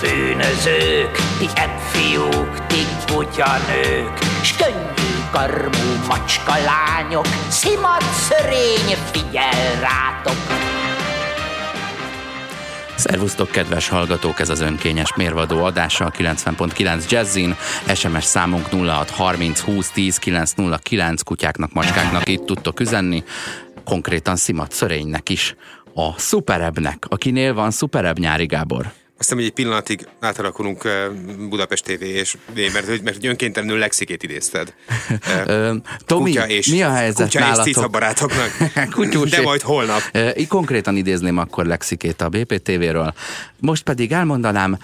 bűnözők, ti fiúk, ti kutyanők, s könnyű karmú macska lányok, szimat szörény figyel rátok. Szervusztok, kedves hallgatók! Ez az önkényes mérvadó adása a 90.9 Jazzin. SMS számunk 0630 20 10 909 kutyáknak, macskáknak itt tudtok üzenni. Konkrétan Szimat Szörénynek is. A Superebnek, akinél van Supereb Nyári Gábor. Azt hiszem, hogy egy pillanatig átalakulunk Budapest TV, és mert, mert, mert önkéntelenül Lexikét idézted. Tomi, kutya és, mi a helyzet kutya nálatok? és cica barátoknak. De majd holnap. Konkrétan idézném akkor Lexikét a BPTV-ről. Most pedig elmondanám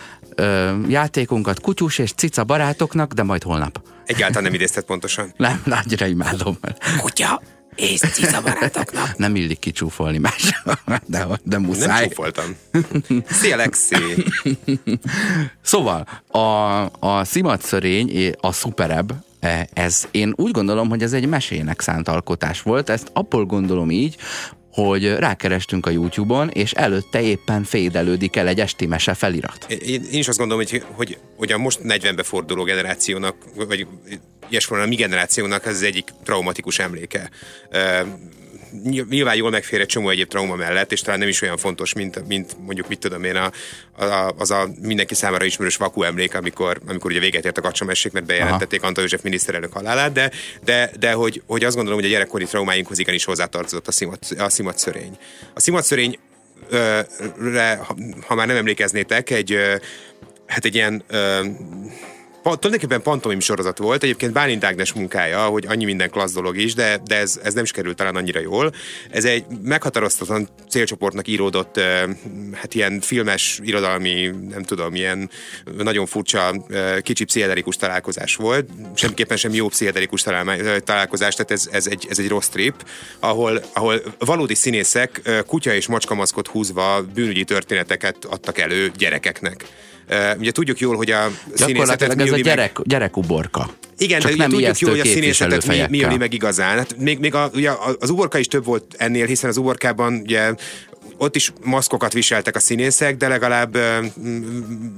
játékunkat kutyus és cica barátoknak, de majd holnap. Egyáltalán nem idézted pontosan. Nem, nagyra imádom. Kutya és cica barátoknak. Nem illik kicsúfolni más, de, de muszáj. Nem csúfoltam. Szia, Lexi! Szóval, a, a szimatszörény, a szuperebb, ez én úgy gondolom, hogy ez egy mesének szánt alkotás volt, ezt abból gondolom így, hogy rákerestünk a YouTube-on, és előtte éppen fédelődik el egy esti mese felirat. Én, én is azt gondolom, hogy, hogy, hogy a most 40-be forduló generációnak, vagy ilyesmilyen a mi generációnak ez az egyik traumatikus emléke nyilván jól megfér egy csomó egyéb trauma mellett, és talán nem is olyan fontos, mint, mint mondjuk, mit tudom én, a, a, az a mindenki számára ismerős vakú emlék, amikor, amikor ugye véget ért a kacsamesség, mert bejelentették Antal József miniszterelnök halálát, de, de, de hogy, hogy azt gondolom, hogy a gyerekkori traumáinkhoz igenis hozzátartozott a szimat, a szimatszörény. A szimatszörény ha, ha már nem emlékeznétek, egy hát egy ilyen tulajdonképpen pantomim sorozat volt, egyébként Bálint Ágnes munkája, hogy annyi minden klassz dolog is, de, de ez, ez nem is került talán annyira jól. Ez egy meghatároztatlan célcsoportnak íródott, hát ilyen filmes, irodalmi, nem tudom, ilyen nagyon furcsa, kicsi pszichedelikus találkozás volt. Semmiképpen sem jó pszichedelikus találkozás, tehát ez, ez, egy, ez egy rossz trip, ahol, ahol valódi színészek kutya és macskamaszkot húzva bűnügyi történeteket adtak elő gyerekeknek. Ugye tudjuk jól, hogy a színészetet ez a gyerek, meg... gyerekuborka. Igen, Csak de nem tudjuk jól, hogy a színészetet mi, mi öli meg igazán. Hát még, még a, ugye az uborka is több volt ennél, hiszen az uborkában ugye ott is maszkokat viseltek a színészek, de legalább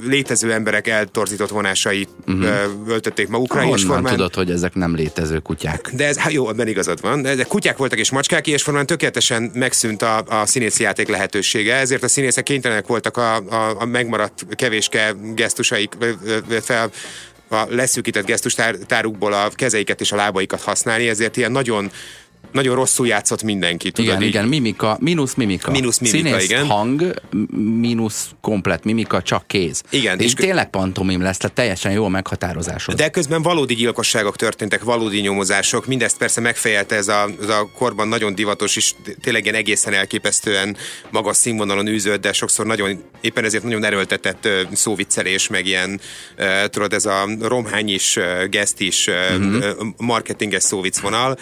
létező emberek eltorzított vonásait uh-huh. uh, öltötték magukra. Honnan formán... tudod, hogy ezek nem létező kutyák? De ez, hát jó, ebben igazad van. De, de kutyák voltak és macskák, és formán tökéletesen megszűnt a, a színészi játék lehetősége. Ezért a színészek kénytelenek voltak a, a, a megmaradt kevéske gesztusaik fel a leszűkített gesztustárukból a kezeiket és a lábaikat használni, ezért ilyen nagyon nagyon rosszul játszott mindenki. Tudod, igen, így? igen, mimika, mínusz mimika. Mínusz mimika, Színész igen. hang, mínusz komplet mimika, csak kéz. Igen. És, és tényleg pantomim lesz, tehát teljesen jó meghatározásod. De közben valódi gyilkosságok történtek, valódi nyomozások, mindezt persze megfejelte ez a, ez a korban nagyon divatos, és tényleg ilyen egészen elképesztően magas színvonalon űzött, de sokszor nagyon, éppen ezért nagyon erőltetett szóviccelés, meg ilyen, tudod, ez a romhány is, geszt is, uh-huh. marketinges szóvicvonal,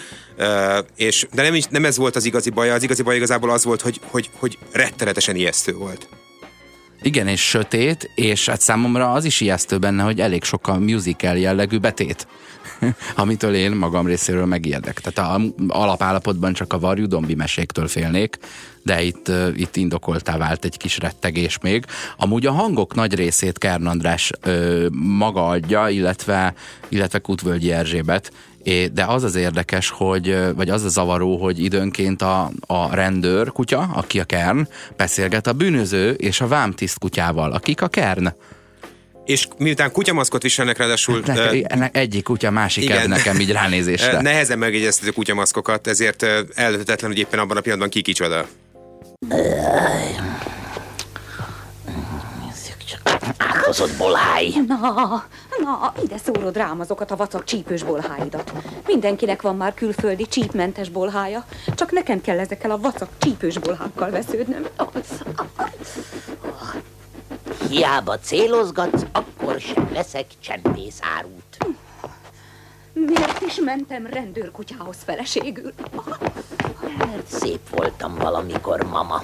és, de nem, nem ez volt az igazi baj, az igazi baj igazából az volt, hogy, hogy, hogy rettenetesen ijesztő volt. Igen, és sötét, és hát számomra az is ijesztő benne, hogy elég sok a musical jellegű betét, amitől én magam részéről megijedek. Tehát a alapállapotban csak a varjú dombi meséktől félnék, de itt, itt indokoltá vált egy kis rettegés még. Amúgy a hangok nagy részét Kern András uh, maga adja, illetve, illetve Kutvölgyi Erzsébet, de az az érdekes, hogy, vagy az a zavaró, hogy időnként a, a rendőr kutya, aki a kern, beszélget a bűnöző és a vámtiszt kutyával, akik a kern. És miután kutyamaszkot viselnek, ráadásul... Nek, ö, ennek egyik kutya, másik igen. nekem így ránézésre. Nehezen megjegyeztető kutyamaszkokat, ezért ö, eldöntetlen, hogy éppen abban a pillanatban ki kicsoda. Nézzük csak. Átkozott bolháj. Na, na, ide szórod rám azokat a vacak csípős bolháidat. Mindenkinek van már külföldi csípmentes bolhája, csak nekem kell ezekkel a vacak csípős bolhákkal vesződnöm. Hiába célozgatsz, akkor sem leszek csempészárút. Miért is mentem rendőrkutyához feleségül? Mert szép voltam valamikor, mama.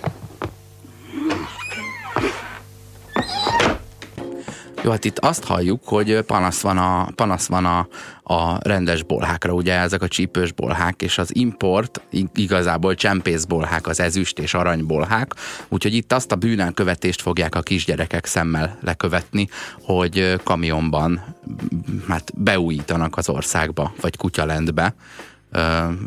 Jó, hát itt azt halljuk, hogy panasz van a, panasz van a, a rendes bolhákra, ugye ezek a csípős bolhák, és az import ig- igazából csempész bolhák, az ezüst és arany bolhák, úgyhogy itt azt a bűnelkövetést fogják a kisgyerekek szemmel lekövetni, hogy kamionban hát beújítanak az országba, vagy kutyalendbe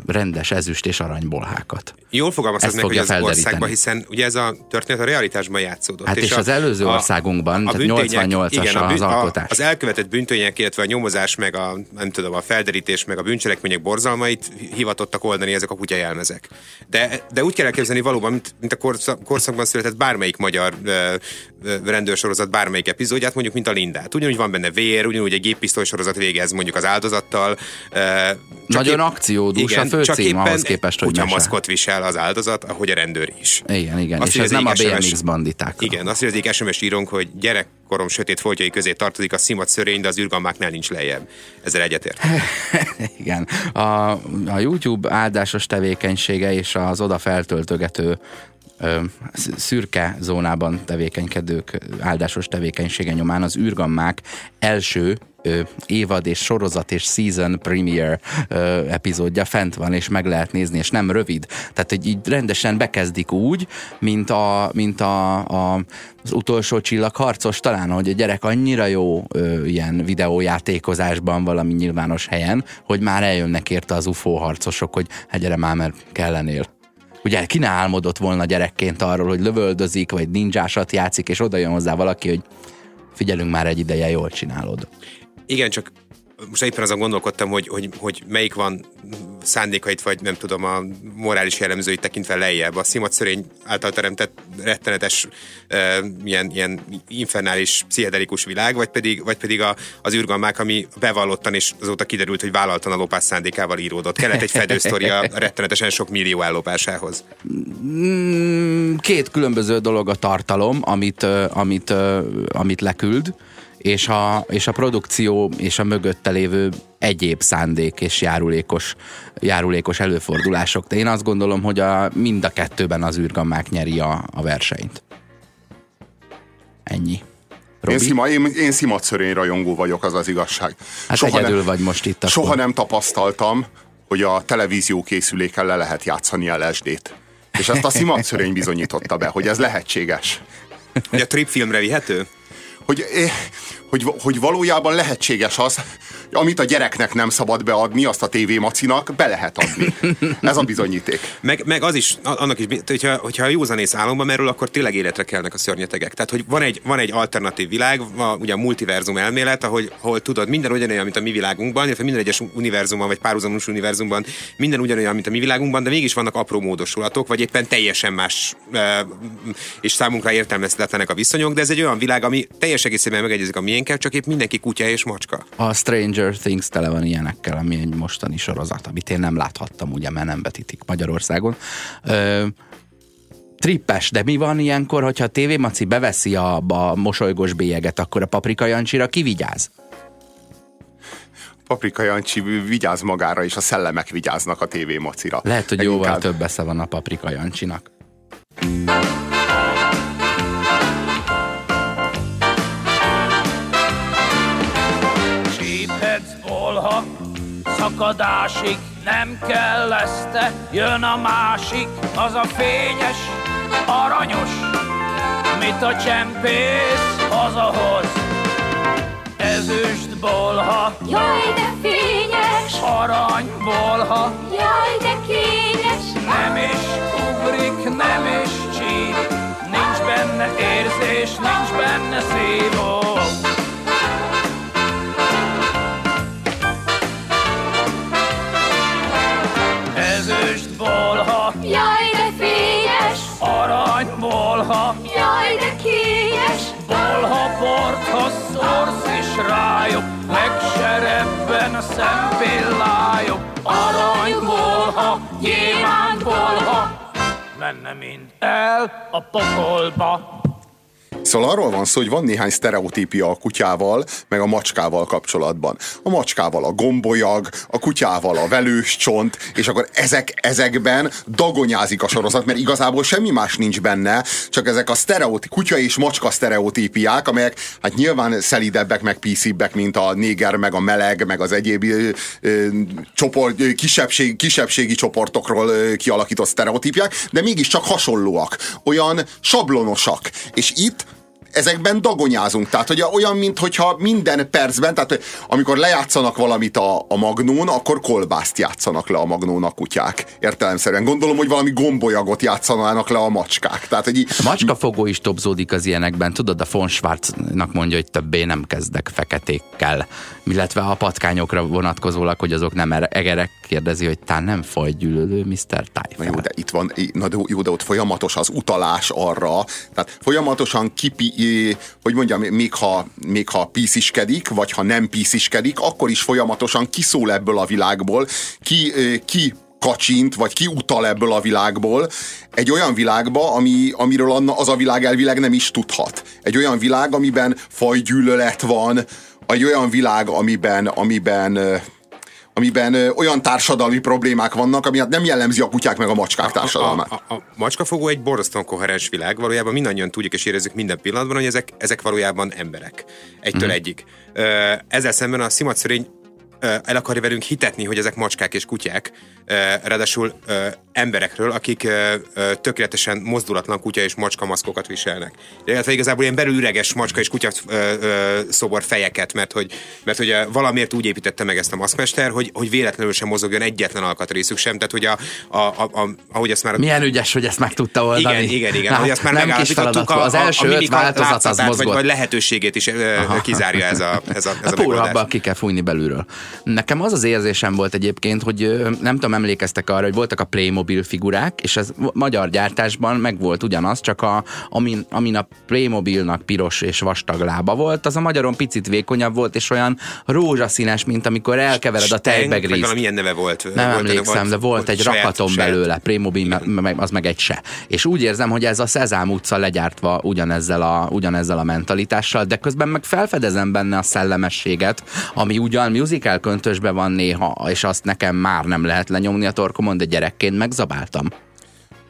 rendes ezüst és aranybolhákat. Jól meg, hogy az felderíteni. országban, hiszen ugye ez a történet a realitásban játszódott. Hát és a- az előző országunkban, tehát 88-as a az alkotás. az elkövetett bűntények, illetve a nyomozás, meg a, nem tudom, a felderítés, meg a bűncselekmények borzalmait hivatottak oldani ezek a kutyajelmezek. De, de úgy kell elképzelni valóban, mint, mint a korszak, korszakban született bármelyik magyar ö, ö, rendőrsorozat bármelyik epizódját, mondjuk, mint a Lindát. Ugyanúgy van benne vér, ugyanúgy egy géppisztoly sorozat végez mondjuk az áldozattal. ö, Nagyon akciódús a csak főcím ahhoz képest, hogy kutyamaszkot visel az áldozat, ahogy a rendőr is. Igen, igen, Azt és ez nem a BMX banditák. Igen, azt írja az SMS írónk, hogy gyerekkorom sötét foltjai közé tartozik a szimat szörény, de az űrgalmáknál nincs lejjebb. Ezzel egyetért. Igen. A, a YouTube áldásos tevékenysége és az oda feltöltögető szürke zónában tevékenykedők áldásos tevékenysége nyomán az űrgammák első évad és sorozat és season premiere epizódja fent van, és meg lehet nézni, és nem rövid. Tehát, hogy így rendesen bekezdik úgy, mint, a, mint a, a, az utolsó csillagharcos talán, hogy a gyerek annyira jó ö, ilyen videójátékozásban valami nyilvános helyen, hogy már eljönnek érte az UFO harcosok, hogy hát gyere már, mert kellenél. Ugye ki ne álmodott volna gyerekként arról, hogy lövöldözik, vagy ninjásat játszik, és oda jön hozzá valaki, hogy figyelünk már egy ideje, jól csinálod. Igen, csak most éppen azon gondolkodtam, hogy, hogy, hogy melyik van szándékait, vagy nem tudom, a morális jellemzőit tekintve lejjebb. A szimat szörény által teremtett rettenetes uh, ilyen, ilyen infernális, pszichedelikus világ, vagy pedig, vagy pedig a, az űrgalmák, ami bevallottan, és azóta kiderült, hogy vállaltan a lopás szándékával íródott. Kellett egy fedősztori a rettenetesen sok millió ellopásához. Mm, Két különböző dolog a tartalom, amit, amit, amit leküld, és a, és a produkció és a mögötte lévő egyéb szándék és járulékos, járulékos előfordulások. De én azt gondolom, hogy a, mind a kettőben az űrgammák nyeri a, a versenyt. Ennyi. Én, Robi? szima, én, én szimatszörény rajongó vagyok, az az igazság. Hát egyedül vagy most itt Soha akkor. nem tapasztaltam, hogy a televízió készüléken le lehet játszani LSD-t. És ezt a szimatszörény bizonyította be, hogy ez lehetséges. Hogy a trip filmre vihető? Hogy, eh, hogy, hogy valójában lehetséges az, amit a gyereknek nem szabad beadni, azt a tévémacinak be lehet adni. Ez a bizonyíték. Meg, meg az is, annak is, hogyha, hogyha a józanész álomba merül, akkor tényleg életre kelnek a szörnyetegek. Tehát, hogy van egy, van egy alternatív világ, a, ugye a multiverzum elmélet, ahogy, ahol tudod, minden ugyanolyan, mint a mi világunkban, illetve minden egyes univerzumban, vagy párhuzamos univerzumban, minden ugyanolyan, mint a mi világunkban, de mégis vannak apró módosulatok, vagy éppen teljesen más e, és számunkra értelmezhetetlenek a viszonyok, de ez egy olyan világ, ami teljes egészében megegyezik a miénkkel, csak épp mindenki kutya és macska. A Stranger Things tele van ilyenekkel, ami egy mostani sorozat, amit én nem láthattam, ugye, mert nem vetítik Magyarországon. Ö, trippes, de mi van ilyenkor, hogyha a TV Maci beveszi a, a mosolygós bélyeget, akkor a Paprika Jancsira kivigyáz? Paprika Jancsi vigyáz magára, és a szellemek vigyáznak a tévémacira. Lehet, hogy Leginkább- jóval több esze van a Paprika Jancsinak. Csíphetsz bolha, szakadásig nem kell eszte, jön a másik, az a fényes, aranyos, mit a csempész hazahoz. Ezüst bolha, Jaj, de fényes, arany bolha, jaj, de kényes, nem is ugrik, nem is csíp, nincs benne érzés, nincs benne szívó. vörös rályok, megserebben a szempillályok, aranyból, ha gyémántból, ha menne mind el a pokolba. Szóval arról van szó, hogy van néhány sztereotípia a kutyával, meg a macskával kapcsolatban. A macskával a gombolyag, a kutyával a velős csont, és akkor ezek, ezekben dagonyázik a sorozat, mert igazából semmi más nincs benne, csak ezek a sztereotí- kutya és macska sztereotípiák, amelyek hát nyilván szelidebbek, meg píszibbek, mint a néger, meg a meleg, meg az egyéb ö, ö, csoport, ö, kisebbség, kisebbségi csoportokról ö, kialakított sztereotípiák, de mégiscsak hasonlóak, olyan sablonosak. És itt ezekben dagonyázunk. Tehát, hogy olyan, mintha minden percben, tehát amikor lejátszanak valamit a, a magnón, akkor kolbászt játszanak le a magnón a kutyák. Értelemszerűen. Gondolom, hogy valami gombolyagot játszanának le a macskák. Tehát, hogy A macskafogó is topzódik az ilyenekben. Tudod, a von Schwarznak mondja, hogy többé nem kezdek feketékkel. Illetve a patkányokra vonatkozólag, hogy azok nem ere- egerek, kérdezi, hogy tá nem fajgyűlölő Mr. Typhon. jó, de itt van, na de jó, de ott folyamatos az utalás arra, tehát folyamatosan kipi, hogy mondjam, még ha, még ha pisziskedik, vagy ha nem pisziskedik, akkor is folyamatosan kiszól ebből a világból, ki, ki kacsint, vagy ki utal ebből a világból egy olyan világba, ami, amiről az a világ elvileg nem is tudhat. Egy olyan világ, amiben fajgyűlölet van, egy olyan világ, amiben, amiben amiben olyan társadalmi problémák vannak, ami hát nem jellemzi a kutyák meg a macskák társadalmát. A, a, a macskafogó egy borzasztóan koherens világ, valójában mindannyian tudjuk és érezzük minden pillanatban, hogy ezek, ezek valójában emberek. Egytől Mhm. egyik. Ezzel szemben a szimatszörény el akarja velünk hitetni, hogy ezek macskák és kutyák, ráadásul emberekről, akik tökéletesen mozdulatlan kutya és macska maszkokat viselnek. Illetve igazából ilyen belül üreges macska és kutya szobor fejeket, mert hogy, mert hogy valamiért úgy építette meg ezt a maszkmester, hogy, hogy véletlenül sem mozogjon egyetlen alkatrészük sem, tehát hogy a, a, a, a, ahogy ezt már Milyen ügyes, hogy ezt meg tudta oldani. igen, igen, igen. Hát, Ahogy azt már nem kis feladat. Az első öt mimika változat az mozgott. Vagy, vagy lehetőségét is ö, kizárja ez a, ez a, ez A a megoldás. ki kell fújni belülről. Nekem az az érzésem volt egyébként, hogy nem tudom, emlékeztek arra, hogy voltak a Playmobil figurák, és ez magyar gyártásban meg volt ugyanaz, csak a, amin, amin a Playmobilnak piros és vastag lába volt, az a magyaron picit vékonyabb volt, és olyan rózsaszínes, mint amikor elkevered a tejbegrízt. ilyen neve volt. Nem volt, emlékszem, de volt egy saját- rakaton saját- belőle, Playmobil, az meg egy se. És úgy érzem, hogy ez a Szezám utca legyártva ugyanezzel a, ugyanezzel a mentalitással, de közben meg felfedezem benne a szellemességet, ami ugyan musical köntösbe van néha, és azt nekem már nem lehet lenyomni a torkomon, de gyerekként megzabáltam.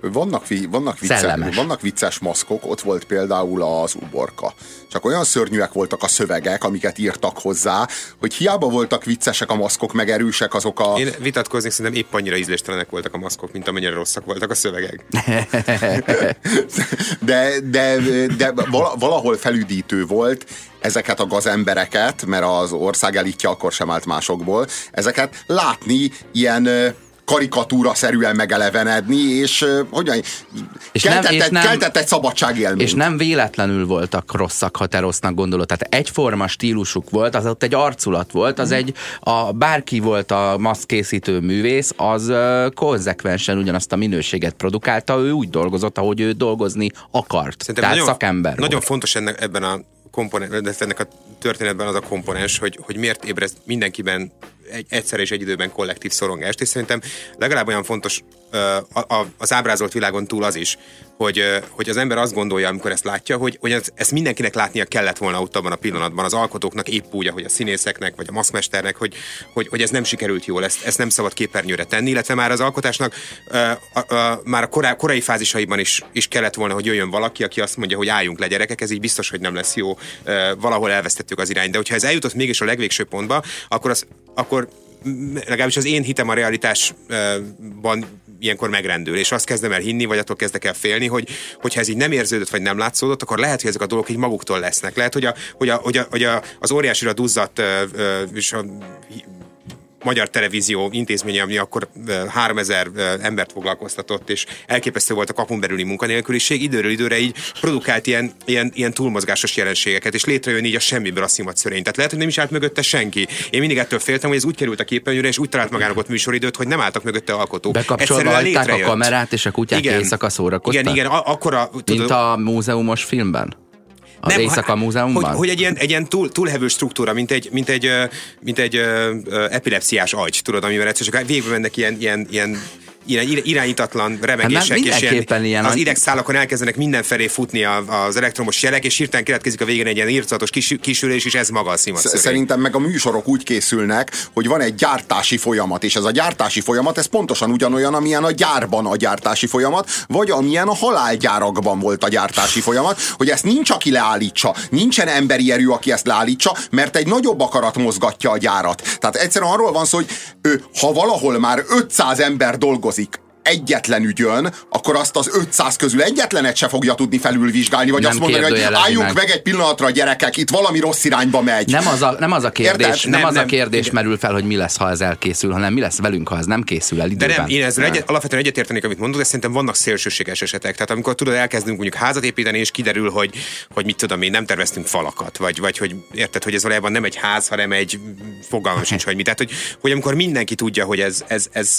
Vannak, vannak, vicces, vannak vicces maszkok, ott volt például az uborka. Csak olyan szörnyűek voltak a szövegek, amiket írtak hozzá, hogy hiába voltak viccesek a maszkok, meg erősek azok a... Én vitatkozni szerintem épp annyira ízléstelenek voltak a maszkok, mint amennyire rosszak voltak a szövegek. de, de, de vala- valahol felüdítő volt ezeket a gazembereket, mert az ország elitje akkor sem állt másokból, ezeket látni ilyen ö, karikatúra-szerűen megelevenedni, és ö, hogy mondjam, És keltett, nem- és egy- nem- keltett egy szabadságélményt. És nem véletlenül voltak rosszak, ha te rossznak gondolod. Tehát egyforma stílusuk volt, az ott egy arculat volt, az egy, a, bárki volt a maszkészítő művész, az ö, konzekvensen ugyanazt a minőséget produkálta, ő úgy dolgozott, ahogy ő dolgozni akart. Szerintem Tehát nagyon, szakember Nagyon volt. fontos ennek, ebben a komponens, ennek a történetben az a komponens, hogy, hogy miért ébreszt mindenkiben egy, egyszer és egy időben kollektív szorongást, és szerintem legalább olyan fontos a, az ábrázolt világon túl az is, hogy, hogy az ember azt gondolja, amikor ezt látja, hogy, hogy ez, ezt mindenkinek látnia kellett volna ott abban a pillanatban, az alkotóknak épp úgy, ahogy a színészeknek, vagy a maszkmesternek, hogy, hogy, hogy ez nem sikerült jól, ezt, ezt nem szabad képernyőre tenni, illetve már az alkotásnak ö, a, a, már a korá, korai fázisaiban is, is kellett volna, hogy jöjjön valaki, aki azt mondja, hogy álljunk le gyerekek, ez így biztos, hogy nem lesz jó, valahol elvesztettük az irányt. De hogyha ez eljutott mégis a legvégső pontba, akkor, az, akkor legalábbis az én hitem a realitásban ilyenkor megrendül, és azt kezdem el hinni, vagy attól kezdek el félni, hogy hogyha ez így nem érződött, vagy nem látszódott, akkor lehet, hogy ezek a dolgok így maguktól lesznek. Lehet, hogy, a, hogy, a, hogy, a, hogy a, az óriásira duzzadt ö, ö, és a magyar televízió intézménye, ami akkor ö, 3000 ö, embert foglalkoztatott, és elképesztő volt a kapun belüli munkanélküliség, időről időre így produkált ilyen, ilyen, ilyen túlmozgásos jelenségeket, és létrejön így a semmiből a szimatszörény. Tehát lehet, hogy nem is állt mögötte senki. Én mindig ettől féltem, hogy ez úgy került a képernyőre, és úgy talált magának ott műsoridőt, hogy nem álltak mögötte alkotók. Bekapcsolva a kamerát, és a kutyák éjszaka szórakoztak? Igen, igen, akkora... Mint tudod, a múzeumos filmben? Az Éjszaka Múzeumban? Hogy, hogy egy ilyen, egy ilyen túl, túlhevő struktúra, mint egy, mint egy, mint egy ö, ö, epilepsziás agy, tudod, amivel egyszer csak végbe mennek ilyen, ilyen, ilyen ilyen irányítatlan remegések, Hát és mindenképpen ilyen az idegszálakon elkezdenek mindenfelé futni a, az elektromos jelek, és hirtelen keletkezik a végén egy ilyen írtatos kis, kisülés, és ez maga a Sz- szimatszövény. Szerintem meg a műsorok úgy készülnek, hogy van egy gyártási folyamat, és ez a gyártási folyamat, ez pontosan ugyanolyan, amilyen a gyárban a gyártási folyamat, vagy amilyen a halálgyárakban volt a gyártási folyamat, hogy ezt nincs, aki leállítsa, nincsen emberi erő, aki ezt leállítsa, mert egy nagyobb akarat mozgatja a gyárat. Tehát egyszerűen arról van szó, hogy ő, ha valahol már 500 ember dolgozik, egyetlen ügyön, akkor azt az 500 közül egyetlenet se fogja tudni felülvizsgálni, vagy Nem azt mondani, hogy álljunk meg. meg egy pillanatra, gyerekek, itt valami rossz irányba megy. Nem az a, nem az a kérdés, Érted? nem, Nem, az a nem. kérdés Igen. merül fel, hogy mi lesz, ha ez elkészül, hanem mi lesz velünk, ha ez nem készül el De időben. nem, én ezzel egyet, alapvetően egyetértenék, amit mondod, de szerintem vannak szélsőséges esetek. Tehát amikor tudod, elkezdünk mondjuk házat építeni, és kiderül, hogy, hogy mit tudom én, nem terveztünk falakat, vagy, vagy hogy érted, hogy ez valójában nem egy ház, hanem egy fogalmam sincs, hogy mi. Tehát, hogy, hogy amikor mindenki tudja, hogy ez, ez, ez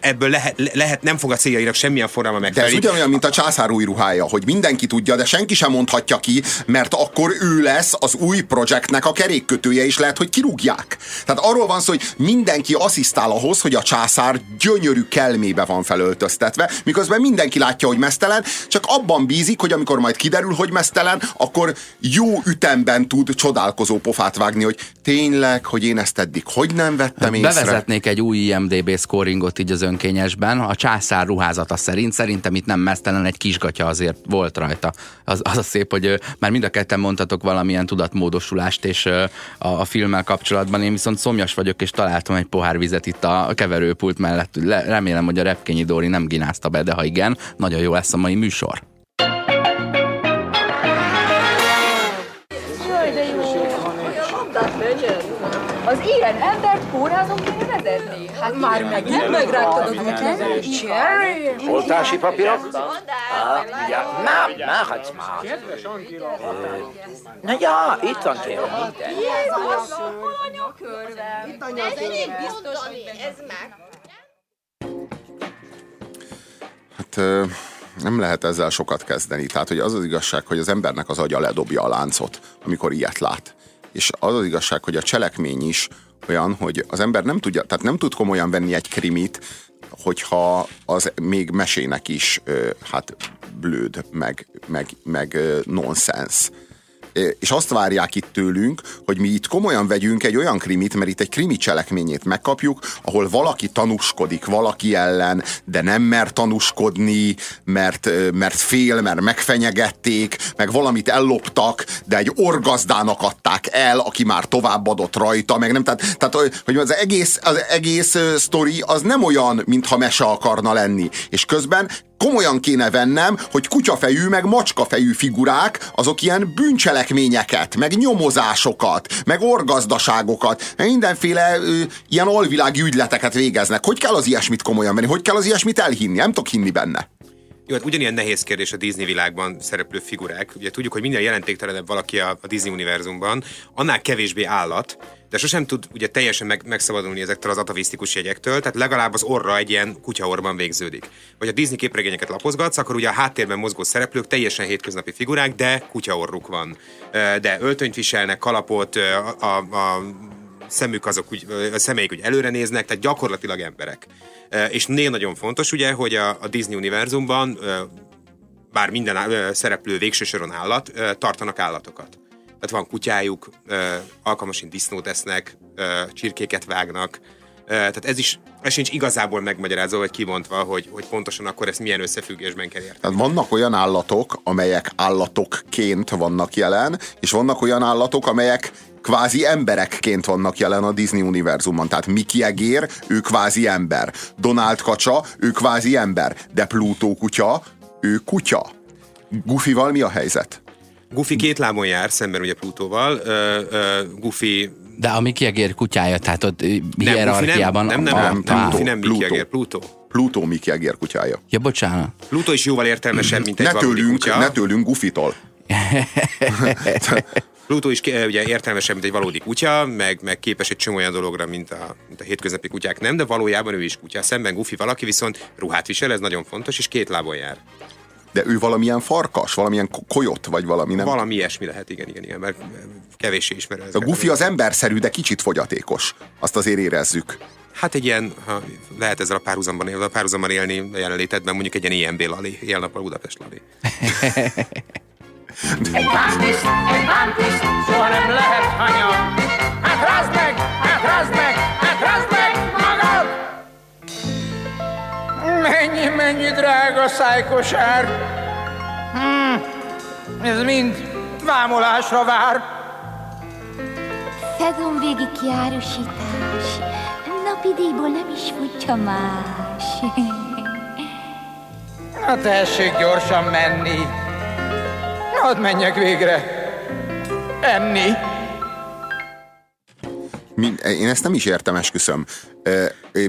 ebből lehet, lehet, nem fog a céljainak semmilyen formában De ez megfelelni. ugyanolyan, mint a császár új ruhája, hogy mindenki tudja, de senki sem mondhatja ki, mert akkor ő lesz az új projektnek a kerékkötője, és lehet, hogy kirúgják. Tehát arról van szó, hogy mindenki asszisztál ahhoz, hogy a császár gyönyörű kelmébe van felöltöztetve, miközben mindenki látja, hogy mesztelen, csak abban bízik, hogy amikor majd kiderül, hogy mesztelen, akkor jó ütemben tud csodálkozó pofát vágni, hogy tényleg, hogy én ezt eddig hogy nem vettem észre. Bevezetnék egy új IMDB scoringot így az önkényesben, a császár ruházata szerint, szerintem itt nem mesztelen, egy kisgatya azért volt rajta. Az, az a szép, hogy már mind a ketten mondtatok valamilyen tudatmódosulást, és a, a filmmel kapcsolatban én viszont szomjas vagyok, és találtam egy pohár vizet itt a keverőpult mellett. Le, remélem, hogy a Repkényi Dóri nem ginázta be, de ha igen, nagyon jó lesz a mai műsor. Az ilyen embert kórházon kéne vezetni? Hát már megint megrágtad az útlevelet? Jerry! Oltási papírok? Ja, na, na, hagysz már. Na ja, itt van kérem minden. Hát ö, nem lehet ezzel sokat kezdeni. Tehát, hogy az az igazság, hogy az embernek az agya ledobja a láncot, amikor ilyet lát. És az az igazság, hogy a cselekmény is olyan, hogy az ember nem tudja, tehát nem tud komolyan venni egy krimit, hogyha az még mesének is hát blőd, meg, meg, meg ö, nonsens. És azt várják itt tőlünk, hogy mi itt komolyan vegyünk egy olyan krimit, mert itt egy krimi cselekményét megkapjuk, ahol valaki tanúskodik valaki ellen, de nem mer tanúskodni, mert, mert fél, mert megfenyegették, meg valamit elloptak, de egy orgazdának adták el, aki már továbbadott rajta, meg nem, tehát, tehát hogy- az egész, az egész sztori az nem olyan, mintha mese akarna lenni. És közben komolyan kéne vennem, hogy kutyafejű, meg macskafejű figurák, azok ilyen bűncselekményeket, meg nyomozásokat, meg orgazdaságokat, meg mindenféle ö, ilyen alvilági ügyleteket végeznek. Hogy kell az ilyesmit komolyan venni? Hogy kell az ilyesmit elhinni? Nem tudok hinni benne. Jó, hát ugyanilyen nehéz kérdés a Disney világban szereplő figurák. Ugye tudjuk, hogy minél jelentéktelenebb valaki a, Disney univerzumban, annál kevésbé állat, de sosem tud ugye teljesen meg, megszabadulni ezektől az atavisztikus jegyektől, tehát legalább az orra egy ilyen kutyaorban végződik. Vagy a Disney képregényeket lapozgatsz, akkor ugye a háttérben mozgó szereplők teljesen hétköznapi figurák, de kutyaorruk van. De öltönyt viselnek, kalapot, a, a, a szemük azok úgy, a szemeik úgy előre néznek, tehát gyakorlatilag emberek. És nagyon fontos ugye, hogy a, a Disney univerzumban bár minden szereplő végső soron állat, tartanak állatokat. Tehát van kutyájuk, alkalmasan disznót esznek, csirkéket vágnak, tehát ez is, ez sincs igazából megmagyarázva, vagy kimondva, hogy, hogy pontosan akkor ezt milyen összefüggésben kell érteni. Tehát vannak olyan állatok, amelyek állatokként vannak jelen, és vannak olyan állatok, amelyek kvázi emberekként vannak jelen a Disney univerzumban. Tehát Mickey egér, ő kvázi ember. Donald kacsa, ő kvázi ember. De Pluto kutya, ő kutya. Goofyval mi a helyzet? Goofy két lábon jár, szemben ugye Plutóval. Goofy De a Mickey Egér kutyája, tehát ott nem, nem, hierarchiában... nem, nem, nem, nem, a- Goofy nem Mickey. Egér, Pluto. Pluto Mickey egér kutyája. Ja, bocsánat. Pluto is jóval értelmesebb, mint egy Ne tőlünk, kutya. ne tőlünk Goofytól. Pluto is eh, ugye értelmesebb, mint egy valódi kutya, meg, meg képes egy csomó olyan dologra, mint a, mint a hétköznapi kutyák nem, de valójában ő is kutya. Szemben Goofy valaki viszont ruhát visel, ez nagyon fontos, és két lábon jár. De ő valamilyen farkas, valamilyen ko- kolyot, vagy valami nem. Valami ilyesmi lehet, igen, igen, igen, mert kevéssé ismerő. A Goofy az emberszerű, de kicsit fogyatékos. Azt azért érezzük. Hát egy ilyen, ha lehet ezzel a párhuzamban, élni, a párhuzamban élni a jelenlétedben, mondjuk egy ilyen IMB lali, él-nappal Budapest lali. Egy bántiszt, egy bántiszt, soha nem lehet hanyag. Hát rázd meg, hát rázd meg, hát rázd meg magad! Mennyi, mennyi drága szájkosár! Hmm, ez mind vámolásra vár. Szezonvégi kiárusítás. Napi díjból nem is futja más. Na tessék gyorsan menni. Hadd menjek végre. Enni. Mi, én ezt nem is értem, esküszöm.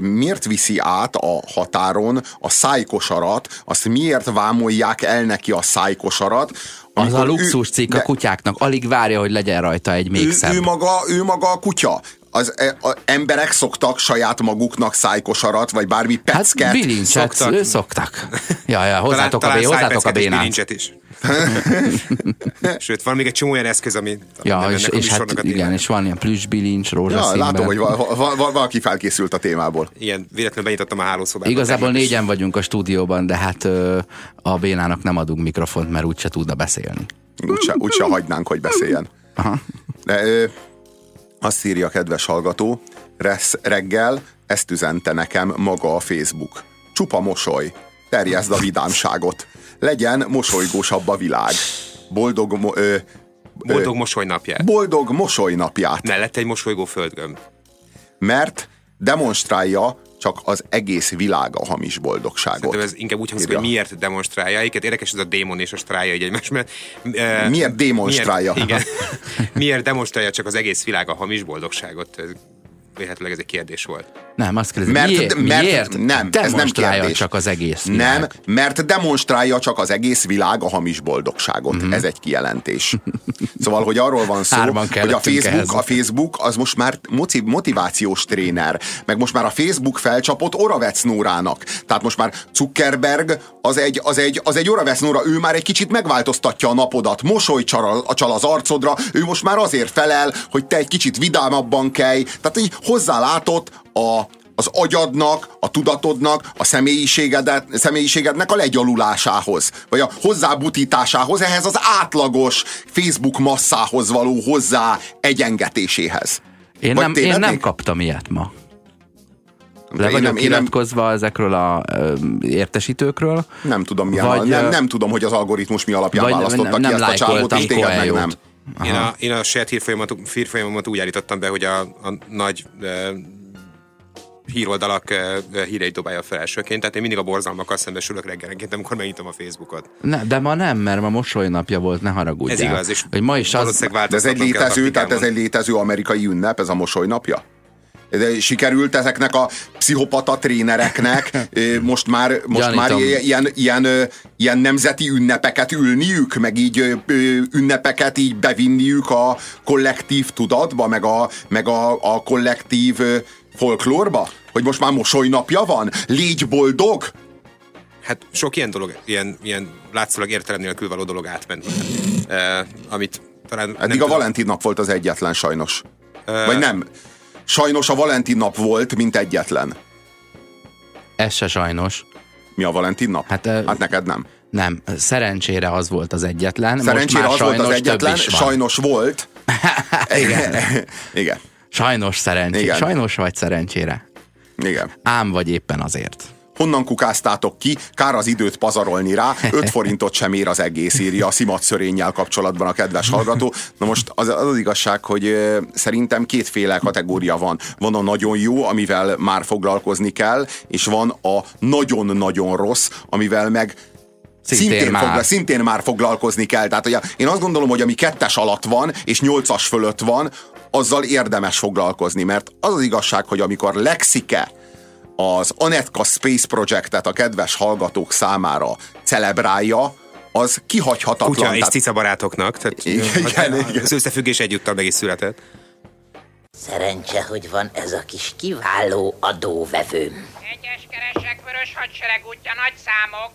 Miért viszi át a határon a szájkosarat, azt miért vámolják el neki a szájkosarat? Az a luxus cikk a kutyáknak alig várja, hogy legyen rajta egy még ő, szebb. ő, maga, ő maga a kutya. Az e, a, emberek szoktak saját maguknak szájkosarat, vagy bármi Hát pecket. bilincset szoktak. szoktak. Ja, ja, hozzátok a, bé, hozzátok a bénát. is. Sőt, van még egy csomó olyan eszköz, ami Ja, nem és, és hát igen, témája. és van ilyen plüss bilincs, Ja, rózsaszínben. látom, hogy val, val, val, valaki felkészült a témából. Igen, véletlenül benyitottam a hálószobába. Igazából is. négyen vagyunk a stúdióban, de hát ö, a Bénának nem adunk mikrofont, mert úgyse tudna beszélni. Úgyse, úgyse hagynánk, hogy beszéljen. Aha. De ö, azt írja kedves hallgató, resz, reggel ezt üzente nekem maga a Facebook. Csupa mosoly, terjeszd a vidámságot. Legyen mosolygósabb a világ. Boldog, mo, ö, Boldog mosoly napját. boldog mosoly napját. Mellett egy mosolygó földgömb. Mert demonstrálja csak az egész világ a hamis boldogságot. Szerintem ez inkább úgy hangzik, hogy miért demonstrálja. Egyébként érdekes ez a démon és a strája egy egymás mellett. Miért démonstrálja? Miért, igen. miért demonstrálja csak az egész világ a hamis boldogságot? Véletlenül ez egy kérdés volt. Nem, azt kérdezi, Mert, miért, mert miért nem, ez nem kérdés. csak az egész világ? Nem, mert demonstrálja csak az egész világ a hamis boldogságot. Mhm. Mm-hmm. Ez egy kijelentés. Szóval, hogy arról van szó, hogy a Facebook, ehhez. a Facebook az most már motivációs tréner, meg most már a Facebook felcsapott Oravec Nórának. Tehát most már Zuckerberg az egy, az egy, az egy Oravec Nóra, ő már egy kicsit megváltoztatja a napodat, mosoly csal, csal az arcodra, ő most már azért felel, hogy te egy kicsit vidámabban kelj, tehát így hozzálátott a, az agyadnak, a tudatodnak, a személyiségedet, személyiségednek a legyalulásához, vagy a hozzábutításához, ehhez az átlagos Facebook masszához való hozzá egyengetéséhez. Én Vagy nem, én nem kaptam ilyet ma. Le vagyok nem, én nem, iratkozva ezekről a ö, értesítőkről. nem tudom, milyen, Vagy, vagy, nem, nem tudom, hogy az algoritmus mi alapján vagy nem- ki nem ezt a csávót, és téged meg Coelho-t. Nem. Én a, én a saját hírfolyamat, hírfolyamat úgy állítottam be, hogy a, a nagy e, híroldalak e, híreit dobálja fel elsőként, tehát én mindig a borzalmakkal szembesülök reggelenként, amikor megnyitom a Facebookot. Ne, de ma nem, mert ma mosolynapja volt, ne haragudjál. Ez igaz, és hogy ma is az, De ez egy létező, tehát ez egy létező amerikai ünnep, ez a mosolynapja? De sikerült ezeknek a pszichopata trénereknek most már, most már ilyen, ilyen, ilyen nemzeti ünnepeket ülniük, meg így ünnepeket így bevinniük a kollektív tudatba, meg a, meg a, a kollektív folklórba? Hogy most már mosolynapja van? Légy boldog! Hát sok ilyen dolog, ilyen, ilyen látszólag értelem nélkül való dolog átment. E, amit talán Eddig a tudom. Valentin nap volt az egyetlen sajnos. Vagy nem? Sajnos a Valentin nap volt, mint egyetlen. ez se sajnos. Mi a Valentin nap? Hát, hát neked nem. Nem, szerencsére az volt az egyetlen. Szerencsére most az már volt az sajnos több egyetlen, sajnos volt. Igen. Igen, Sajnos szerencsére. Igen. Sajnos vagy szerencsére. igen. Ám vagy éppen azért. Honnan kukáztátok ki? Kár az időt pazarolni rá, 5 forintot sem ér az egész, írja a szimat szörényel kapcsolatban a kedves hallgató. Na most az az, az igazság, hogy szerintem kétféle kategória van. Van a nagyon jó, amivel már foglalkozni kell, és van a nagyon-nagyon rossz, amivel meg Szintén szintén, már. Fogla, szintén már foglalkozni kell. Tehát ugye, én azt gondolom, hogy ami kettes alatt van, és nyolcas fölött van, azzal érdemes foglalkozni, mert az az igazság, hogy amikor Lexike az Anetka Space Projectet a kedves hallgatók számára celebrálja, az kihagyhatatlan. Kutya és cica barátoknak, tehát Igen, igen, igen. az összefüggés egyúttal meg is született. Szerencse, hogy van ez a kis kiváló adóvevőm. Egyes keresek vörös hadsereg útja nagy számok.